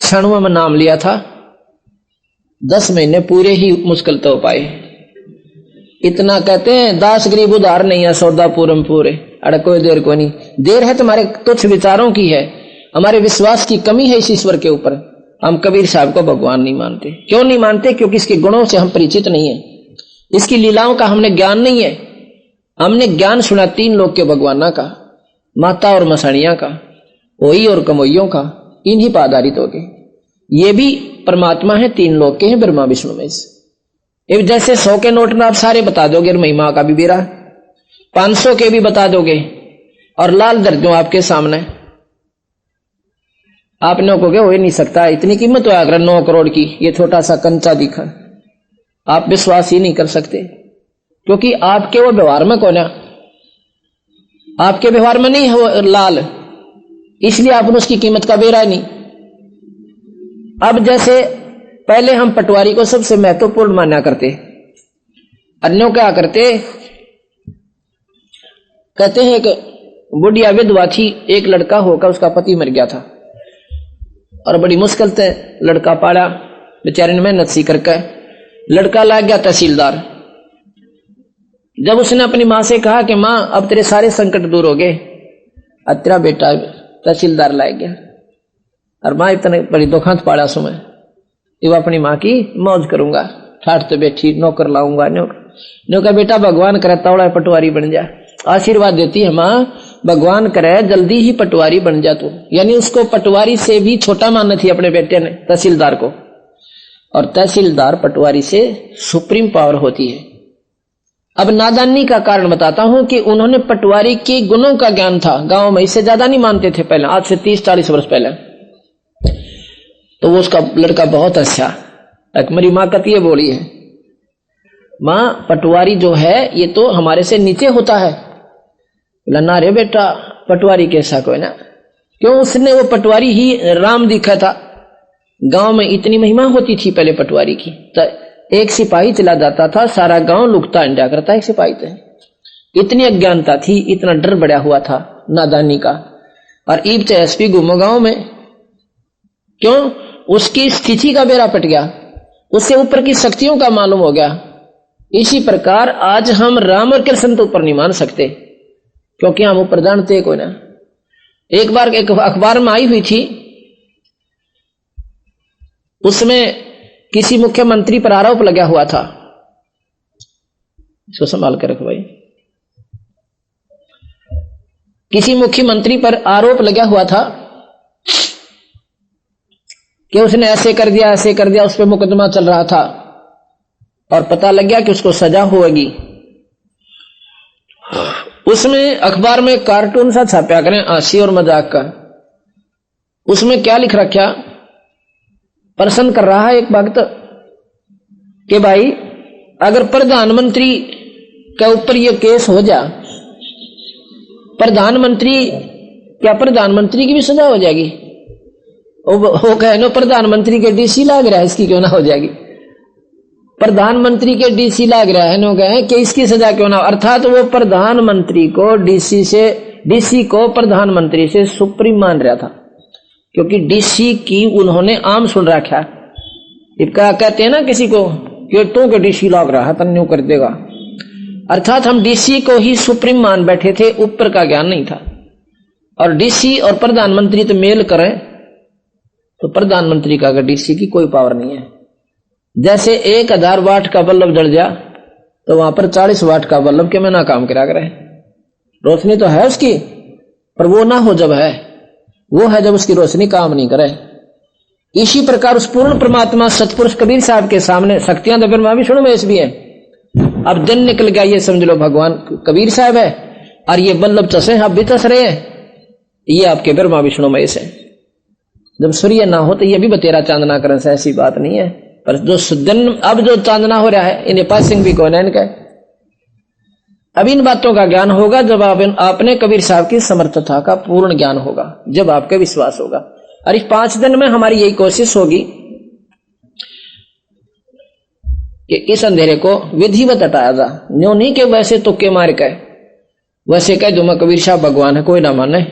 क्षणों में नाम लिया था। दस महीने पूरे ही मुश्किल तो पाए। इतना कहते हैं, दास गरीब उधार नहीं है सौदा पूरम पूरे। अरे कोई देर को नहीं। देर है तुम्हारे तुच्छ विचारों की है। हमारे विश्वास की कमी है इस ईश्वर के ऊपर। हम कबीर साहब को भगवान नहीं मानते। क्यों नहीं मानते? क्योंकि इसके गुणों से हम परिचित नहीं है। इसकी लीलाओं का हमने ज्ञान नहीं है। हमने ज्ञान सुना तीन लोग के भगवाना का, माता और मसाणिया का वही और कमोइयों का, इन्हीं पर आधारित हो गए। ये भी परमात्मा है, तीन लोग के हैं, ब्रह्मा, विष्णु में से जैसे सौ के नोट में आप सारे बता दोगे, और महिमा का भी बेरा पाँच सौ के भी बता दोगे, और लाल दर्द दूँ आपके सामने। आपने कहोगे, हो ही नहीं सकता, इतनी कीमत हो, अगर नौ करोड़ की, ये छोटा सा कंचा दिखा। आप विश्वास ही नहीं कर सकते। क्योंकि आपके वो व्यवहार में कौन है? आपके व्यवहार में नहीं है वो लाल। इसलिए आपने उसकी कीमत का बेरा नहीं। अब जैसे पहले हम पटवारी को सबसे महत्वपूर्ण माना करते अन्यों क्या करते? कहते हैं कि बुढ़िया विधवा थी, एक लड़का होकर उसका पति मर गया था। और बड़ी मुश्किल से लड़का पाला, बेचारे ने मेहनत सी करके। लड़का ला गया तहसीलदार। जब उसने अपनी माँ से कहा कि, माँ, अब तेरे सारे संकट दूर हो गए, अब तेरा बेटा तहसीलदार लाग गया और माँ, इतने बड़ी दुखांत पाड़ा सुमे वो अपनी माँ की मौज करूँगा, ठाठ तो बैठी, नौकर लाऊँगा, नौकर नौकर बेटा, भगवान करे तौड़ा पटवारी बन जा, आशीर्वाद देती है माँ, भगवान करे, जल्दी ही पटवारी बन जा तू। यानी उसको पटवारी से भी छोटा मानना थी अपने बेटे ने, तहसीलदार को। और तहसीलदार पटवारी से सुप्रीम पावर होती है। अब नादानी का कारण बताता हूँ कि उन्होंने पटवारी के गुणों का ज्ञान था। गाँव में इससे ज़्यादा नहीं मानते थे पहले। आज से तीस चालीस वर्ष पहले। तो वो उसका लड़का बहुत अच्छा। मेरी माँ कती है बोली है माँ, पटवारी जो है, ये तो हमारे से नीचे होता है। बोला, ना रे बेटा, पटवारी कैसा कोई ना। क्यों उसने वो पटवारी ही राम दिखा था? गाँव में इतनी महिमा होती थी पहले पटवारी की। तो एक सिपाही चला जाता था, सारा गाँव लुकता अंडा करता, एक सिपाही थे। इतनी अज्ञानता थी, इतना डर बढ़ा हुआ था, नादानी का। और ईब से एसपी गुमो गाँव में। क्यों? उसकी स्थिति का बेरा पट गया। उससे ऊपर की शक्तियों का मालूम हो गया। इसी प्रकार आज हम राम और कृष्ण तो ऊपर नहीं मान सकते, क्योंकि हम ऊपर जानते कोई ना। एक बार एक अखबार में आई हुई थी, उसमें किसी मुख्यमंत्री पर आरोप लगा हुआ था। इसको संभाल कर रखो भाई। किसी मुख्यमंत्री पर आरोप लगा हुआ था कि उसने ऐसे कर दिया, ऐसे कर दिया, उस पर मुकदमा चल रहा था और पता लग गया कि उसको सजा होगी। उसमें अखबार में कार्टून सा छापया करें, हँसी और मज़ाक का। उसमें क्या लिख रखा? प्रश्न कर रहा है एक भक्त कि भाई, अगर प्रधानमंत्री के ऊपर ये केस हो जा, प्रधानमंत्री, क्या प्रधानमंत्री की भी सजा हो जाएगी? वो कहे नो प्रधानमंत्री के डीसी लाग रहा है, इसकी क्यों ना हो जाएगी? प्रधानमंत्री के डीसी लाग रहा है, नो कहे कि इसकी सजा क्यों ना अर्थात तो वो प्रधानमंत्री को डीसी से डीसी को प्रधानमंत्री से सुप्रीम मान रहा था। क्योंकि डीसी की उन्होंने आम सुन रखा क्या कहते हैं ना किसी को कि तो के डीसी लाग रहा है तन्यू कर देगा। अर्थात हम डीसी को ही सुप्रीम मान बैठे थे, ऊपर का ज्ञान नहीं था। और डीसी और प्रधानमंत्री तो मेल करें तो प्रधानमंत्री का अगर डीसी की कोई पावर नहीं है। जैसे एक हज़ार वाट का बल्ब जल जा तो वहाँ पर चालीस वाट का बल्ब के में ना काम करा करे। रोशनी तो है उसकी, पर वो ना हो जब है। वो है जब उसकी रोशनी काम नहीं करे। इसी प्रकार उस पूर्ण परमात्मा सतपुरुष कबीर साहब के सामने शक्तियाँ तो ब्रह्मा विष्णु में भी है। अब दिन निकल गया, ये समझ लो भगवान कबीर साहब है, और ये बल्लभ चसे आप भी चस रहे हैं। ये आपके ब्रह्मा विष्णु महेश है जब सूर्य ना हो तो ये भी बतेरा चांदना करें से ऐसी बात नहीं है। पर जो दिन, अब जो चांदना हो रहा है, इन्हें पासिंग भी कौन है इनका? अब इन बातों का ज्ञान होगा जब आप आपने कबीर साहब की समर्थता का पूर्ण ज्ञान होगा, जब आपका विश्वास होगा। और इस पाँच दिन में हमारी यही कोशिश होगी कि इस अंधेरे को विधिवत हटाया जा। न्यो नहीं के वैसे तो के मार के, वैसे कह जो कबीर साहब भगवान है, कोई ना माने।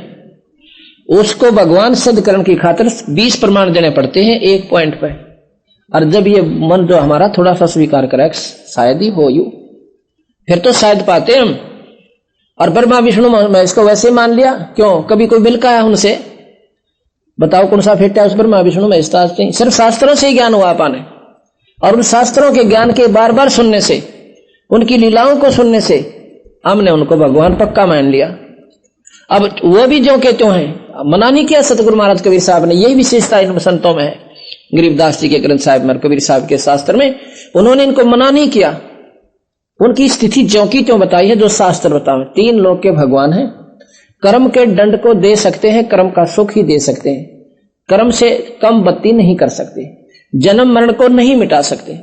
उसको भगवान सदकरण की खातिर बीस प्रमाण देने पड़ते हैं एक पॉइंट पे। और जब ये मन जो हमारा थोड़ा सा स्वीकार करे, शायद ही हो यू। फिर तो शायद पाते हम। और ब्रह्मा, विष्णु, मैं इसको वैसे मान लिया। क्यों? कभी कोई मिल का है उनसे? बताओ कौन सा फिट है उस ब्रह्मा, विष्णु, में सिर्फ़ शास्त्रों से ही ज्ञान हुआ पाने और उन शास्त्रों के ज्ञान के बार बार सुनने से, उनकी लीलाओं को सुनने से, हमने उनको भगवान पक्का मान लिया। अब वो भी जो कहते हैं, मना नहीं किया सतगुरु महाराज कबीर साहब ने, यही विशेषता इन संतों में है। गरीबदास जी के ग्रंथ साहिब में कबीर साहब के शास्त्र में, उन्होंने इनको मना नहीं किया। उनकी स्थिति ज्यो की त्यों बताई है, जो शास्त्र बताओ तीन लोग के भगवान हैं। कर्म के दंड को दे सकते हैं, कर्म का सुख ही दे सकते हैं। कर्म से कम बत्ती नहीं कर सकते। जन्म मरण को नहीं मिटा सकते।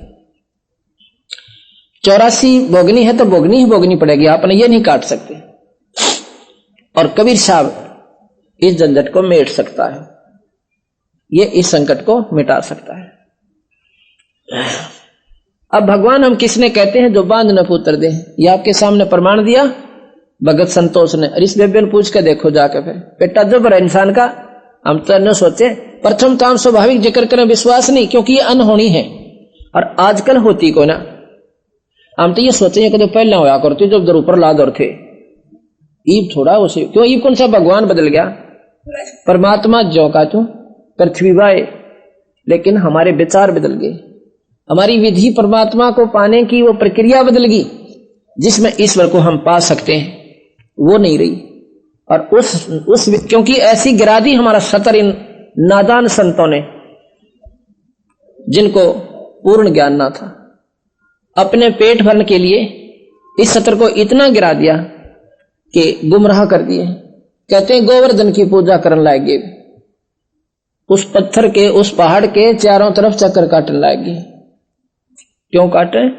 चौरासी भोगनी है तो भोगनी ही भोगनी पड़ेगी आपने ये नहीं काट सकते। और कबीर साहब इस झंझट को मेट सकता है। ये इस संकट को मिटा सकता है। अब भगवान हम किसने कहते हैं जो बाँध न पुत्र दे? ये आपके सामने प्रमाण दिया? भगत संतोष ने। इस बेबे पूछ के देखो जाके फिर। बेटा जब इंसान का, हम तो न सोचे। प्रथम तो हम स्वाभाविक ज़िक्र करें, विश्वास नहीं, क्योंकि ये अनहोनी है। और आजकल होती को ना। हम तो ये सोचे कि तो पहले होया करते जब ज़रूर ऊपर लाद और थे। ईब थोड़ा उसे, क्यों? ईब कौन सा भगवान बदल गया? परमात्मा जो का तू, पृथ्वी वाए लेकिन हमारे विचार बदल गए। हमारी विधि परमात्मा को पाने की वो प्रक्रिया बदल गई। जिसमें ईश्वर को हम पा सकते हैं, वो नहीं रही। और उस उस क्योंकि ऐसी गिरा दी हमारा सतर इन नादान संतों ने, जिनको पूर्ण ज्ञान ना था। अपने पेट भरने के लिए इस सतर को इतना गिरा दिया कि गुमराह कर दिए। कहते हैं, गोवर्धन की पूजा करने लागे उस पत्थर के, उस पहाड़ के चारों तरफ़ चक्कर काटने लागे क्यों काटे?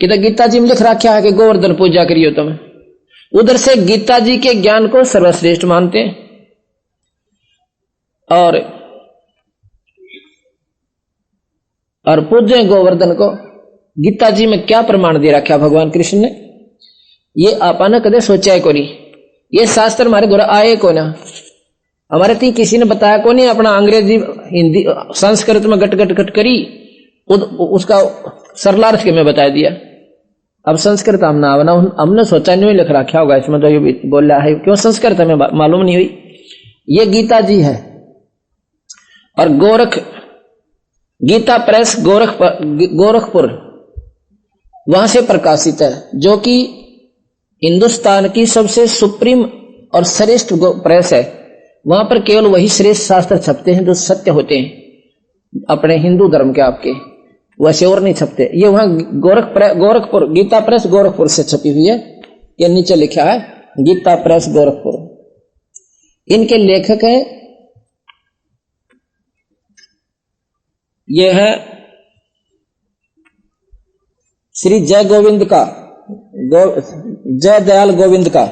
कि गीता जी में लिख रखा है कि गोवर्धन पूजा करियो तुम? उधर से गीता जी के ज्ञान को सर्वश्रेष्ठ मानते हैं। और और पूज्य गोवर्धन को। गीता जी में क्या प्रमाण दे रखा भगवान कृष्ण ने? ये आपा ने कदे सोचा है को नहीं ये शास्त्र हमारे द्वारा आए को ना? हमारे थी किसी ने बताया को नहीं अपना अंग्रेज़ी, हिंदी, संस्कृत में गट गट गट करी। उसका सरलार्थ के में बता दिया। अब संस्कृत हम ना बना हमने सोचा नहीं लिख रखा होगा, इसमें तो ये बोल रहा है, क्यों संस्कृत हमें मालूम नहीं हुई। ये गीता जी है। और गोरख, गीता प्रेस गोरख, गोरखपुर, वहाँ से प्रकाशित है, जो कि हिंदुस्तान की सबसे सुप्रीम और श्रेष्ठ प्रेस है। वहाँ पर केवल वही श्रेष्ठ शास्त्र छपते हैं जो सत्य होते हैं, अपने हिंदू धर्म के आपके। वैसे और नहीं छपते। ये वहाँ गोरख गोरखपुर गीता प्रेस गोरखपुर से छपी हुई है। ये नीचे लिखा है गीता प्रेस गोरखपुर। इनके लेखक हैं। ये है श्री जय गोविंद का गो, जय दयाल गोविंद का।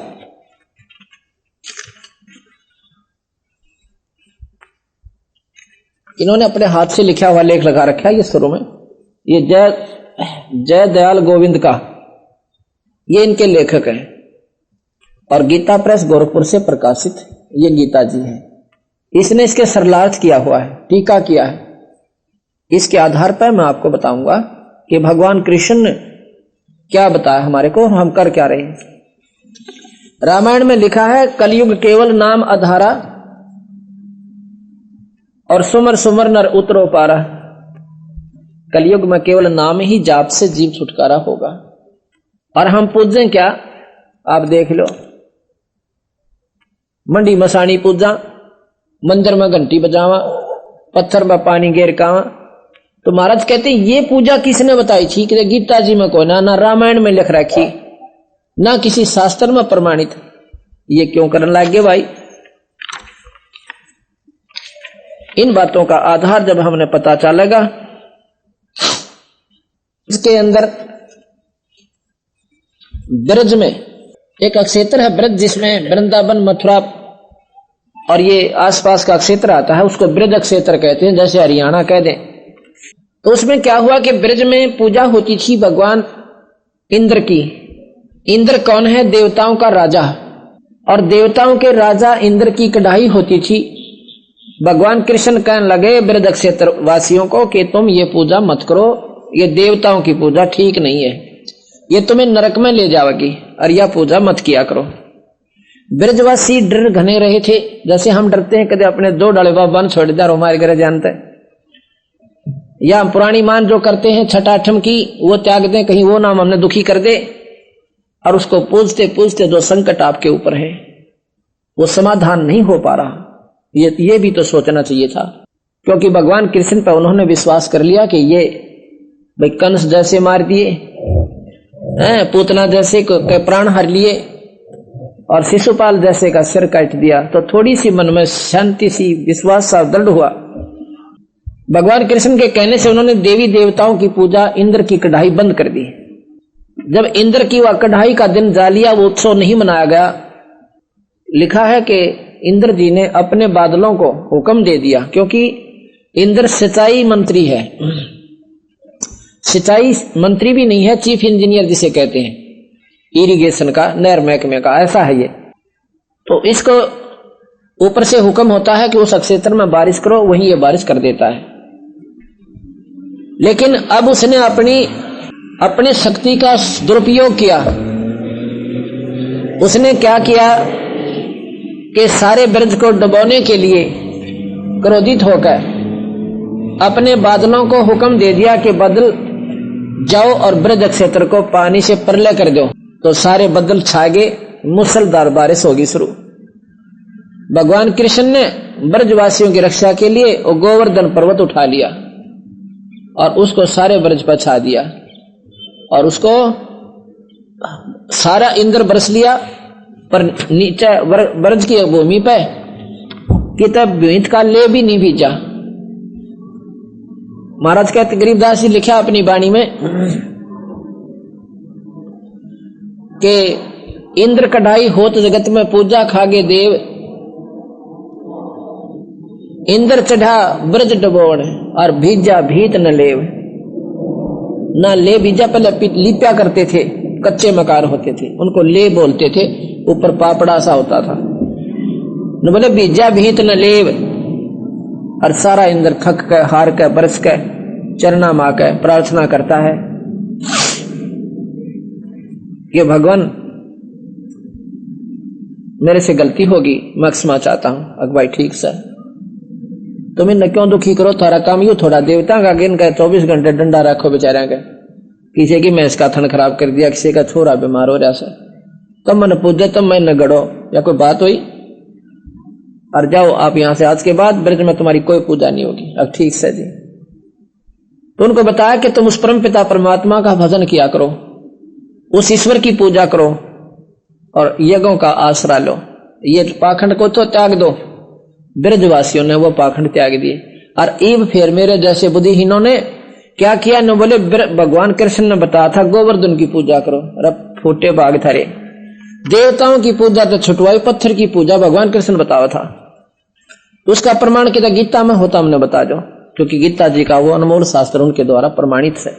इन्होंने अपने हाथ से लिखा हुआ लेख लगा रखा है ये शुरू में। ये जय जय दयाल गोविंद का। ये इनके लेखक हैं। और गीता प्रेस गोरखपुर से प्रकाशित ये गीता जी है। इसने इसके सरलार्थ किया हुआ है, टीका किया है। इसके आधार पर मैं आपको बताऊँगा कि भगवान कृष्ण क्या बताया हमारे को हम कर क्या रहे हैं। रामायण में लिखा है, कलयुग केवल नाम अधारा और सुमर सुमर नर उतरो पारा। कलयुग में केवल नाम ही जाप से जीव छुटकारा होगा। और हम पूजें क्या? आप देख लो। मंडी मसाणी पूजा, मंदिर में घंटी बजावा, पत्थर में पानी गेर कावा। तो महाराज कहते ये पूजा किसने बताई? थी कि गीता जी में को ना ना रामायण में लिख रखी, ना किसी शास्त्र में प्रमाणित। ये क्यों करने लग गए भाई? इन बातों का आधार जब हमने पता चलेगा इसके अंदर ब्रज में, एक क्षेत्र है ब्रज जिसमें वृंदावन, मथुरा और ये आसपास का क्षेत्र आता है, उसको ब्रज क्षेत्र कहते हैं, जैसे हरियाणा कह दें। तो उसमें क्या हुआ कि ब्रज में पूजा होती थी भगवान इंद्र की। इंद्र कौन है? देवताओं का राजा। और देवताओं के राजा इंद्र की कढ़ाई होती थी। भगवान कृष्ण कहने लगे, ब्रज क्षेत्र वासियों को कि तुम ये पूजा मत करो ये देवताओं की पूजा ठीक नहीं है। ये तुम्हें नरक में ले जाओगी और यह पूजा मत किया करो। ब्रजवासी डर घने रहे थे, जैसे हम डरते हैं कदे अपने दो डाले बाबा छोड़ दिया हमारे घर जानते। या पुरानी मान जो करते हैं छठाठम की, वो त्याग दें, कहीं वो नाम हमने दुखी कर दे और उसको पूजते पूजते जो संकट आपके ऊपर है, वो समाधान नहीं हो पा रहा। ये ये भी तो सोचना चाहिए था, क्योंकि भगवान कृष्ण पर उन्होंने विश्वास कर लिया कि ये भाई कंस जैसे मार दिए पूतना जैसे प्राण हर लिए, और शिशुपाल जैसे का सिर काट दिया। तो थोड़ी सी मन में शांति सी विश्वास सा दृढ़ हुआ। भगवान कृष्ण के कहने से उन्होंने देवी देवताओं की पूजा इंद्र की कढ़ाई बंद कर दी। जब इंद्र की वह कढ़ाई का दिन जालिया वो उत्सव नहीं मनाया गया, लिखा है कि इंद्र जी ने अपने बादलों को हुक्म दे दिया, क्योंकि इंद्र सिंचाई मंत्री है। सिंचाई मंत्री भी नहीं है चीफ इंजीनियर जिसे कहते हैं। इरिगेशन का, नहर महकमे का, ऐसा है ये। तो इसको ऊपर से हुक्म होता है कि उस क्षेत्र में बारिश करो, वहीं ये बारिश कर देता है। लेकिन अब उसने अपनी, अपने शक्ति का दुरुपयोग किया। उसने क्या किया कि सारे ब्रज को डुबोने के लिए क्रोधित होकर अपने बादलों को हुक्म दे दिया कि बदल जाओ और ब्रज क्षेत्र को पानी से परलय कर दो। तो सारे बदल छा गए मुसलधार बारिश होगी शुरू। भगवान कृष्ण ने ब्रजवासियों की रक्षा के लिए गोवर्धन पर्वत उठा लिया और उसको सारे ब्रज पर छा दिया और उसको सारा इंद्र बरस लिया, पर नीचे ब्रज की भूमि पर कि तब भीत का ले भी नहीं भीजा। महाराज कहते गरीबदास जी लिखा अपनी बाणी में कि इंद्र कढ़ाई होत जगत में पूजा खागे देव। इंद्र चढ़ा, ब्रज डबोड़ और भीजा भीत न लेव। न ले, बीजा पहले लिप्या करते थे, कच्चे मकार होते थे, उनको ले बोलते थे, ऊपर पापड़ा सा होता था। न बोले, बीजा भीत न लेव। और सारा इंद्र थक के, हार के, बरस के चरना मा के प्रार्थना करता है। कि भगवान मेरे से गलती होगी, मैं क्षमा चाहता हूँ। अक भाई, ठीक से तुम्हें न क्यों दुखी करो? थारा काम यू थोड़ा, देवता का गिन कर चौबीस घंटे डंडा रखो बेचारा के। किसी की मैं इसका थन खराब कर दिया, किसी का छोरा बीमार हो रहा से तब मैंने पूछे, तब मैं न गड़ो, या कोई बात हुई? और जाओ, आप यहाँ से आज के बाद ब्रज में तुम्हारी कोई पूजा नहीं होगी। अब ठीक से जी। तो उनको बताया कि तुम उस परम पिता परमात्मा का भजन किया करो, उस ईश्वर की पूजा करो और यज्ञों का आसरा लो। ये पाखंड को तो त्याग दो। ब्रजवासियों ने वो पाखंड त्याग दिए। और ईब फिर मेरे जैसे बुद्धिहीनों ने क्या किया? न बोले भगवान कृष्ण ने बताया था, गोवर्धन की पूजा करो। अरे फूटे बाग थरे देवताओं की पूजा तो छुटवाई, पत्थर की पूजा भगवान कृष्ण बतावा था। उसका प्रमाण किया गीता में होता, हमने बता दो क्योंकि गीता जी का वो अनमोल शास्त्र उनके द्वारा प्रमाणित है।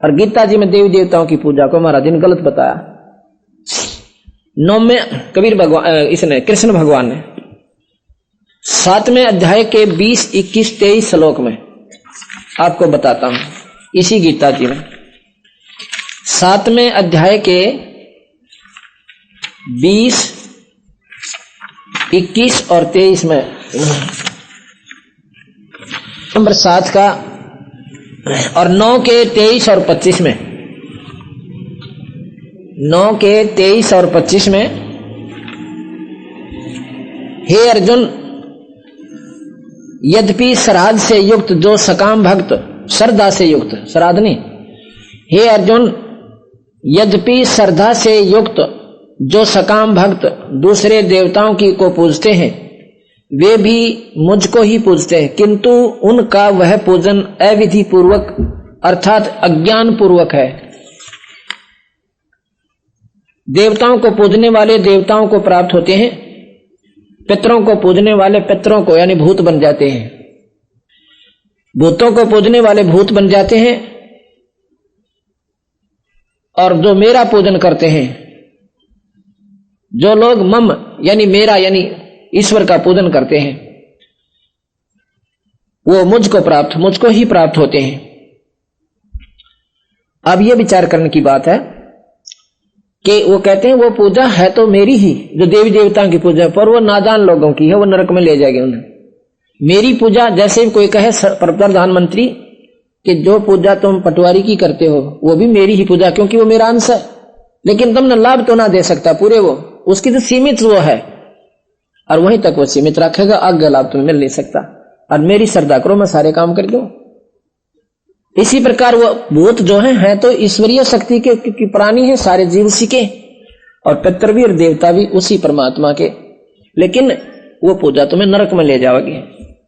और गीता जी में देवी देवताओं की पूजा को महाराज ने गलत बताया। नौ कबीर भगवान इसने, कृष्ण भगवान ने सातवें अध्याय के बीस, इक्कीस, तेईस श्लोक में आपको बताता हूँ। इसी गीता जी में सातवें अध्याय के बीस इक्कीस और तेईस में, नंबर सात का, और नौ के तेईस और पच्चीस में, नौ के तेईस और पच्चीस में, हे अर्जुन, यद्यपि श्राद्ध से युक्त जो सकाम भक्त श्रद्धा से युक्त, श्राद्ध नहीं, हे अर्जुन, यद्यपि श्रद्धा से युक्त जो सकाम भक्त दूसरे देवताओं की को पूजते हैं, वे भी मुझको ही पूजते हैं। किंतु उनका वह पूजन अविधि पूर्वक अर्थात अज्ञान पूर्वक है। देवताओं को पूजने वाले देवताओं को प्राप्त होते हैं, पितरों को पूजने वाले पितरों को, यानी भूत बन जाते हैं। भूतों को पूजने वाले भूत बन जाते हैं और जो मेरा पूजन करते हैं जो लोग मम, यानी मेरा, यानी ईश्वर का पूजन करते हैं, वो मुझको प्राप्त, मुझको ही प्राप्त होते हैं। अब यह विचार करने की बात है कि वो कहते हैं, वो पूजा है तो मेरी ही, जो देवी देवताओं की पूजा पर वो नादान लोगों की है, वो नरक में ले जाएगी उन्हें। मेरी पूजा, जैसे कोई कहे प्रधानमंत्री कि जो पूजा तुम पटवारी की करते हो, वो भी मेरी ही पूजा, क्योंकि वो मेरा अंश है। लेकिन तुमने लाभ तो ना दे सकता, पूरे वो। उसकी तो सीमित वो है। और वहीं तक वो सीमित रखेगा, आगे लाभ तुम्हें मिल नहीं सकता। और मेरी श्रद्धा करो, मैं सारे काम कर दू इसी प्रकार वो भूत जो है, हैं तो ईश्वरीय शक्ति के क्योंकि प्राणी है, सारे जीव के। और पितर भी और देवता भी उसी परमात्मा के। लेकिन वो पूजा तुम्हें नरक में ले जाओगे।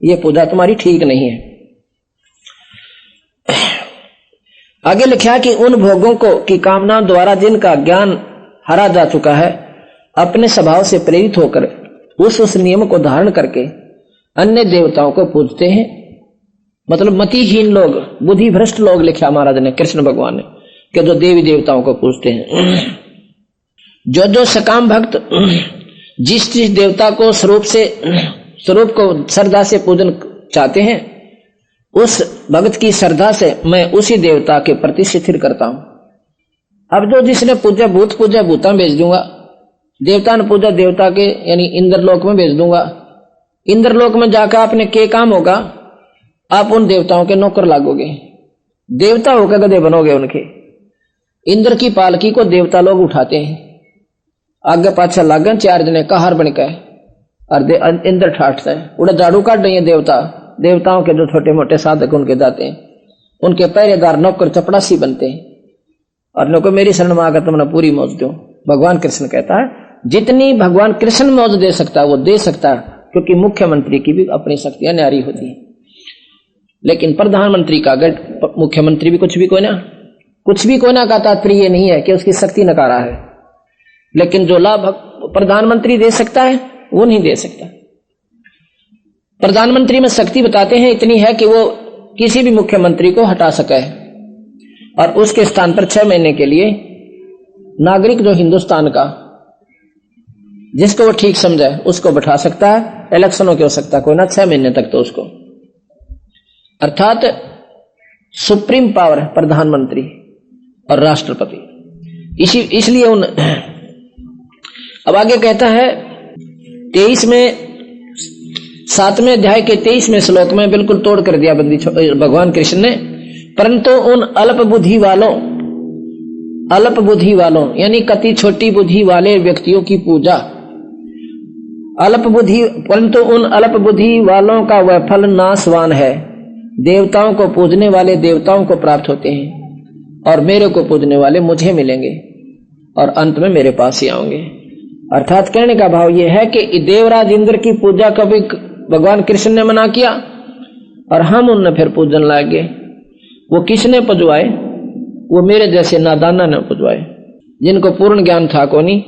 ये पूजा तुम्हारी ठीक नहीं है। आगे लिखा कि उन भोगों को, की कामना द्वारा जिनका ज्ञान हरा जा चुका है अपने स्वभाव से प्रेरित होकर उस उस नियम को धारण करके अन्य देवताओं को पूजते हैं। मतलब मतिहीन लोग बुद्धि भ्रष्ट लोग लिखा महाराज ने, कृष्ण भगवान ने, कि जो देवी देवताओं को पूजते हैं। जो जो सकाम भक्त जिस जिस देवता को स्वरूप से, स्वरूप को श्रद्धा से पूजन चाहते हैं, उस भक्त की श्रद्धा से मैं उसी देवता के प्रति शिथिर करता हूँ। अब जो जिसने पूजा भूत पूजा भूता भेज दूँगा देवता ने पूजा देवता के, यानी इंद्रलोक में भेज दूँगा। इंद्रलोक में जाकर आपने के काम होगा? आप उन देवताओं के नौकर लागोगे। देवता होकर गधे बनोगे उनके। इंद्र की पालकी को देवता लोग उठाते हैं। आगे पाछा लागन, चार जने कहर बन के और इंद्र ठाटता है उड़ा झाड़ू काट रही है देवता। देवताओं के जो छोटे मोटे साधक उनके जाते हैं। उनके पहरेदार नौकर चपड़ासी बनते हैं। और नको मेरी शरण में आकर तुमने पूरी मौज दो। भगवान कृष्ण कहता है जितनी भगवान कृष्ण मौज दे सकता है, वो दे सकता है, क्योंकि मुख्यमंत्री की भी अपनी शक्तियाँ न्यारी होती है। लेकिन प्रधानमंत्री का अगर मुख्यमंत्री भी कुछ भी कोई ना, कुछ भी कोई ना का तात्पर्य नहीं है कि उसकी शक्ति नकारा है। लेकिन जो लाभ प्रधानमंत्री दे सकता है, वो नहीं दे सकता। प्रधानमंत्री में शक्ति बताते हैं, इतनी है कि वो किसी भी मुख्यमंत्री को हटा सके। और उसके स्थान पर छह महीने के लिए नागरिक जो हिंदुस्तान का जिसको वो ठीक समझे, उसको बैठा सकता है इलेक्शनों की हो सकता है, कोई ना, छह महीने तक तो उसको। अर्थात, सुप्रीम पावर है, प्रधानमंत्री और राष्ट्रपति। इसी, इसलिए उन, अब आगे कहता है, तेईस में, सातवें अध्याय के तेईस में श्लोक में बिल्कुल तोड़ कर दिया बंदी भगवान कृष्ण ने। परंतु उन अल्प बुद्धि वालों, अल्प बुद्धि वालों, यानी कति छोटी बुद्धि वाले व्यक्तियों की पूजा अल्प बुद्धि, परंतु उन अल्प बुद्धि वालों का वह फल नाशवान है। देवताओं को पूजने वाले देवताओं को प्राप्त होते हैं और मेरे को पूजने वाले मुझे मिलेंगे और अंत में मेरे पास ही आओगे। अर्थात कहने का भाव यह है कि देवराज इंद्र की पूजा कभी भगवान कृष्ण ने मना किया और हम उनने फिर पूजन लागे। वो किसने पुजवाए? वो मेरे जैसे नादाना ने पुजवाए, जिनको पूर्ण ज्ञान था को नहीं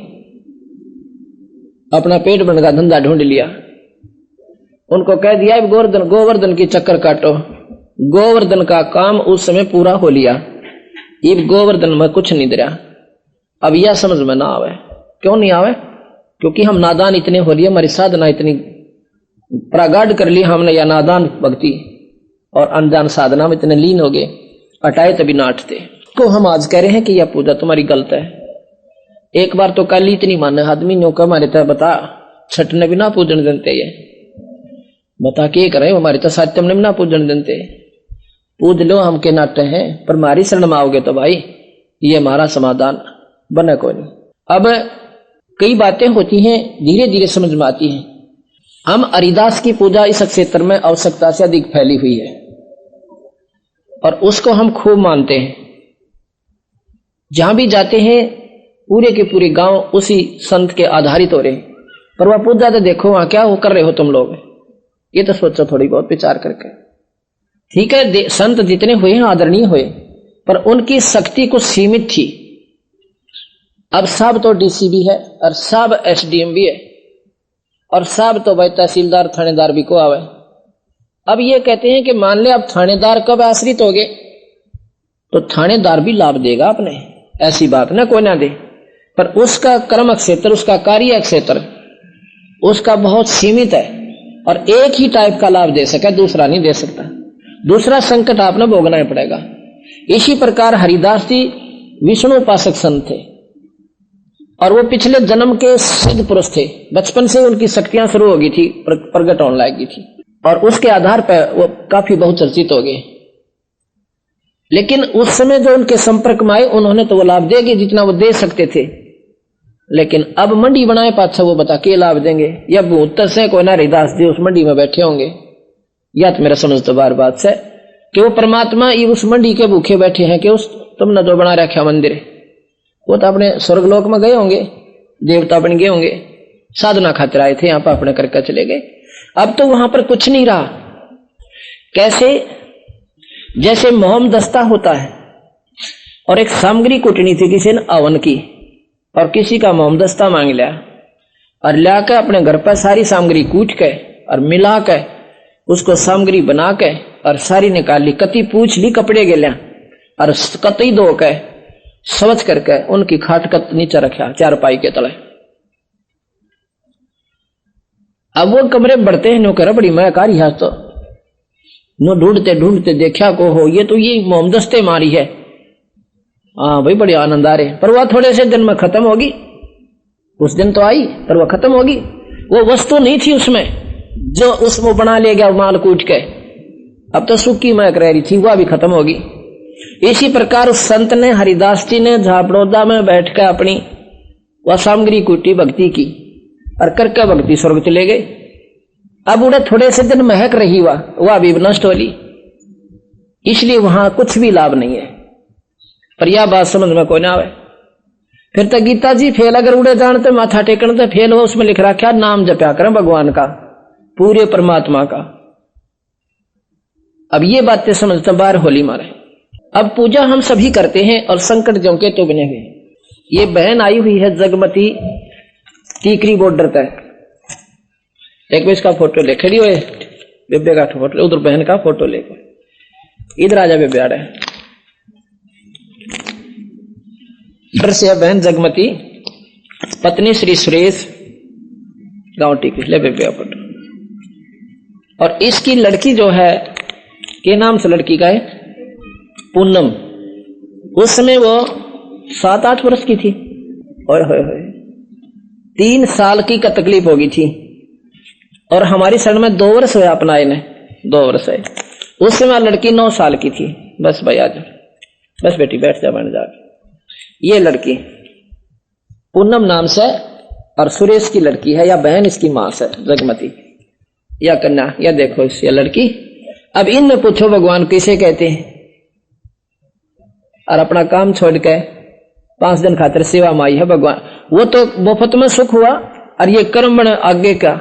अपना पेट बन का धंधा ढूंढ लिया। उनको कह दिया गोवर्धन गोवर्धन की चक्कर काटो। गोवर्धन का काम उस समय पूरा हो लिया। इब गोवर्धन में कुछ नहीं दरिया अब यह समझ में ना आवे। क्यों नहीं आवे? क्योंकि हम नादान इतने हो लिए, हमारी साधना इतनी प्रागाढ़ कर ली हमने, या नादान भक्ति और अनजान साधना में इतने लीन हो गए हटाए तभी नाटते। को हम आज कह रहे हैं कि यह पूजा तुम्हारी गलत है। एक बार तो कल इतनी माने आदमी ने कहा हमारे तो बता छठ ने भी ना पूजन देते ये। बता के करे हमारे तो सात्यम ने भी ना पूजन देते पूज लो, हम के नाट्य हैं, पर मारी शरण में आओगे तो भाई, ये हमारा समाधान बने को नहीं। अब कई बातें होती हैं धीरे धीरे समझ में आती हैं। हम हरिदास की पूजा इस क्षेत्र में आवश्यकता से अधिक फैली हुई है। और उसको हम खूब मानते हैं। जहाँ भी जाते हैं पूरे के पूरे गाँव उसी संत के आधारित हो रहे पर वह पूछ जाते देखो, वहाँ क्या हो कर रहे हो तुम लोग? ये तो सोचो थोड़ी बहुत, विचार करके। ठीक है संत जितने हुए हैं, आदरणीय हुए, पर उनकी शक्ति कुछ सीमित थी। अब सब तो डीसी भी है, और सब एसडीएम भी है, और सब तो भाई तहसीलदार, थानेदार भी को आवे। अब ये कहते हैं कि मान ले अब थानेदार कब आश्रित हो गए तो थानेदार भी लाभ देगा अपने। ऐसी बात ना कोई ना दे। पर उसका कर्म क्षेत्र, उसका कार्य क्षेत्र, उसका बहुत सीमित है और एक ही टाइप का लाभ दे सके, दूसरा नहीं दे सकता। दूसरा संकट आपने भोगना पड़ेगा। इसी प्रकार हरिदास जी विष्णु उपासक संत थे और वो पिछले जन्म के सिद्ध पुरुष थे। बचपन से उनकी शक्तियाँ शुरू हो गई थी प्रगट होने लगी थी। और उसके आधार पर वो काफ़ी बहुत चर्चित हो गए। लेकिन उस समय जो उनके संपर्क में आए, उन्होंने तो वो लाभ देंगे जितना वो दे सकते थे। लेकिन अब मंडी बनाए पाछा वो बता के लाभ देंगे। या भूतर से, कोई ना हरिदास जी, उस मंडी में बैठे होंगे। या तो मेरा समझ तो बार बात से, कि वो परमात्मा ये उस मंडी के भूखे बैठे हैं, कि उस तुमने जो बना रखा मंदिर। वो तो अपने स्वर्गलोक में गए होंगे, देवता बन गए होंगे, साधना खातिर आए थे, यहाँ पर अपने करके चले गए। अब तो वहाँ पर कुछ नहीं रहा। कैसे? जैसे मोहम दस्ता होता है, और एक सामग्री कुटनी थी किसी ने, अवन की। और किसी का मोमदस्ता मांग लिया और ला अपने घर पर सारी सामग्री कूट के और मिला के उसको सामग्री बना के और सारी निकाल ली कति पूछ ली कपड़े गलिया और कतई दो के समझ करके उनकी खाट कत नीचे रखा, चार पाई के तले। अब वो कमरे बढ़ते हैं, नो कर बड़ी मैं कारी तो। नो ढूंढते ढूंढते देखा को हो, ये तो ये मोमदस्ते मारी है। हाँ भाई बड़े आनंद आ रहे पर वह थोड़े से दिन में खत्म होगी। उस दिन तो आई, पर वह खत्म होगी। वो वस्तु नहीं थी उसमें, जो उसमें बना ले गया माल कूट के। अब तो सुखी महक रह रही थी, वह भी खत्म होगी। इसी प्रकार उस संत ने, हरिदास जी ने झापड़ोदा में बैठकर अपनी वह सामग्री कूटी, भक्ति की, और करके भक्ति स्वर्ग चले गए। अब उड़े थोड़े से दिन महक रही वह वह भी नष्ट हो ली। इसलिए वहाँ कुछ भी लाभ नहीं है। पर यह बात समझ में कोई ना आवे। फिर तो गीता जी फेल, अगर उड़े जानते माथा टेकन तो फेल हो, उसमें लिख रखा नाम जपया करें भगवान का, पूरे परमात्मा का। अब ये बातें समझते बाहर होली मारे। अब पूजा हम सभी करते हैं और संकट जो के तो बने हुए ये बहन आई हुई है जगमती टीकरी बॉर्डर तक एक बार इसका फ़ोटो ले खड़ी हुए बेबे का फ़ोटो, उधर बहन का फ़ोटो ले इधर आ जा बेबे, आ रहा इधर से बहन जगमती। पत्नी श्री सुरेश गाँव टीकी ले बेबे और इसकी लड़की जो है के नाम से लड़की का है? पूनम। उस समय वो सात आठ वर्ष की थी। और हो, तीन साल की का तकलीफ़ होगी थी। और हमारी शरण में दो वर्ष हुआ अपना इन्हें दो वर्ष है उस समय लड़की नौ साल की थी। बस भाई आज। बस बेटी बैठ जा बन जा। ये लड़की, पूनम नाम से, और सुरेश की लड़की है, या बहन इसकी माँ से जगमती या कन्या, या देखो इस ये लड़की। अब इनमें पूछो, भगवान किसे कहते हैं? और अपना काम छोड़ के, पाँच दिन खातिर सेवा माई है भगवान। वो तो मुफ़्त में सुख हुआ, और ये कर्म आगे का,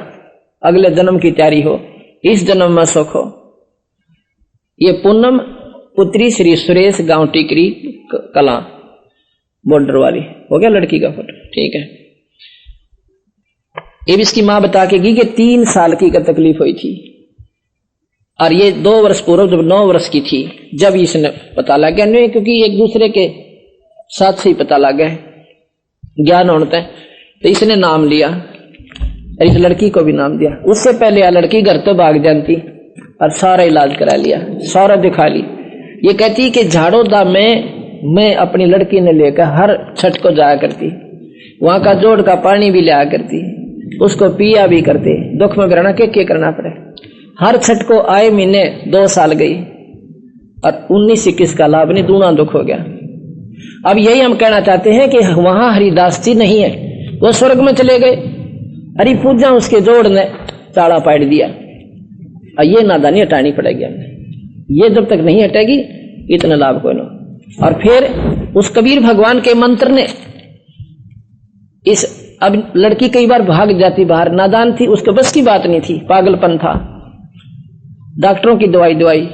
अगले जन्म की तैयारी हो, इस जन्म में सुख हो। ये पूनम, पुत्री श्री सुरेश गाँव टिकरी कला। बॉर्डर वाली। हो गया लड़की का फ़ोटो? ठीक है। भी इसकी माँ बता के गई कि तीन साल की का तकलीफ़ हुई थी। और ये दो वर्ष पूर्व, जब नौ वर्ष की थी, जब इसने पता लग गया। नहीं, क्योंकि एक दूसरे के साथ से ही पता लग गया। ज्ञान होता तो इसने नाम लिया और इस लड़की को भी नाम दिया। उससे पहले यह लड़की घर तो भाग जानती और सारा इलाज करा लिया, सारा दिखा ली। ये कहती कि झाड़ोदा में मैं अपनी लड़की ने लेकर हर छठ को जाया करती। वहाँ का जोड़ का पानी भी लिया करती। उसको पिया भी करते। दुख में ग्रहण के के करना पड़े। हर छठ को आए महीने दो साल गई। और उन्नीस इक्कीस का लाभ नहीं, दूना दुख हो गया। अब यही हम कहना चाहते हैं कि वहाँ हरिदास जी नहीं है। वो स्वर्ग में चले गए। हरि पूजा उसके जोड़ ने चाड़ा पाट दिया। और ये नादानी हटानी पड़ेगी हमें ये जब तक नहीं हटेगी, इतना लाभ को लो और फिर उस कबीर भगवान के मंत्र ने इस, अब लड़की कई बार भाग जाती बाहर, नादान थी, उसके बस की बात नहीं थी, पागलपन था। डॉक्टरों की दवाई दवाई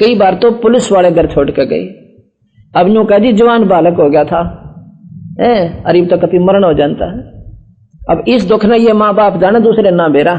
कई बार तो पुलिस वाले घर छोड़ कर गए। अब यूँ कह दी, जवान बालक हो गया था। अरे तो कभी मरण हो जाता है। अब इस दुख ने ये माँ बाप जाने, दूसरे ना बेरा।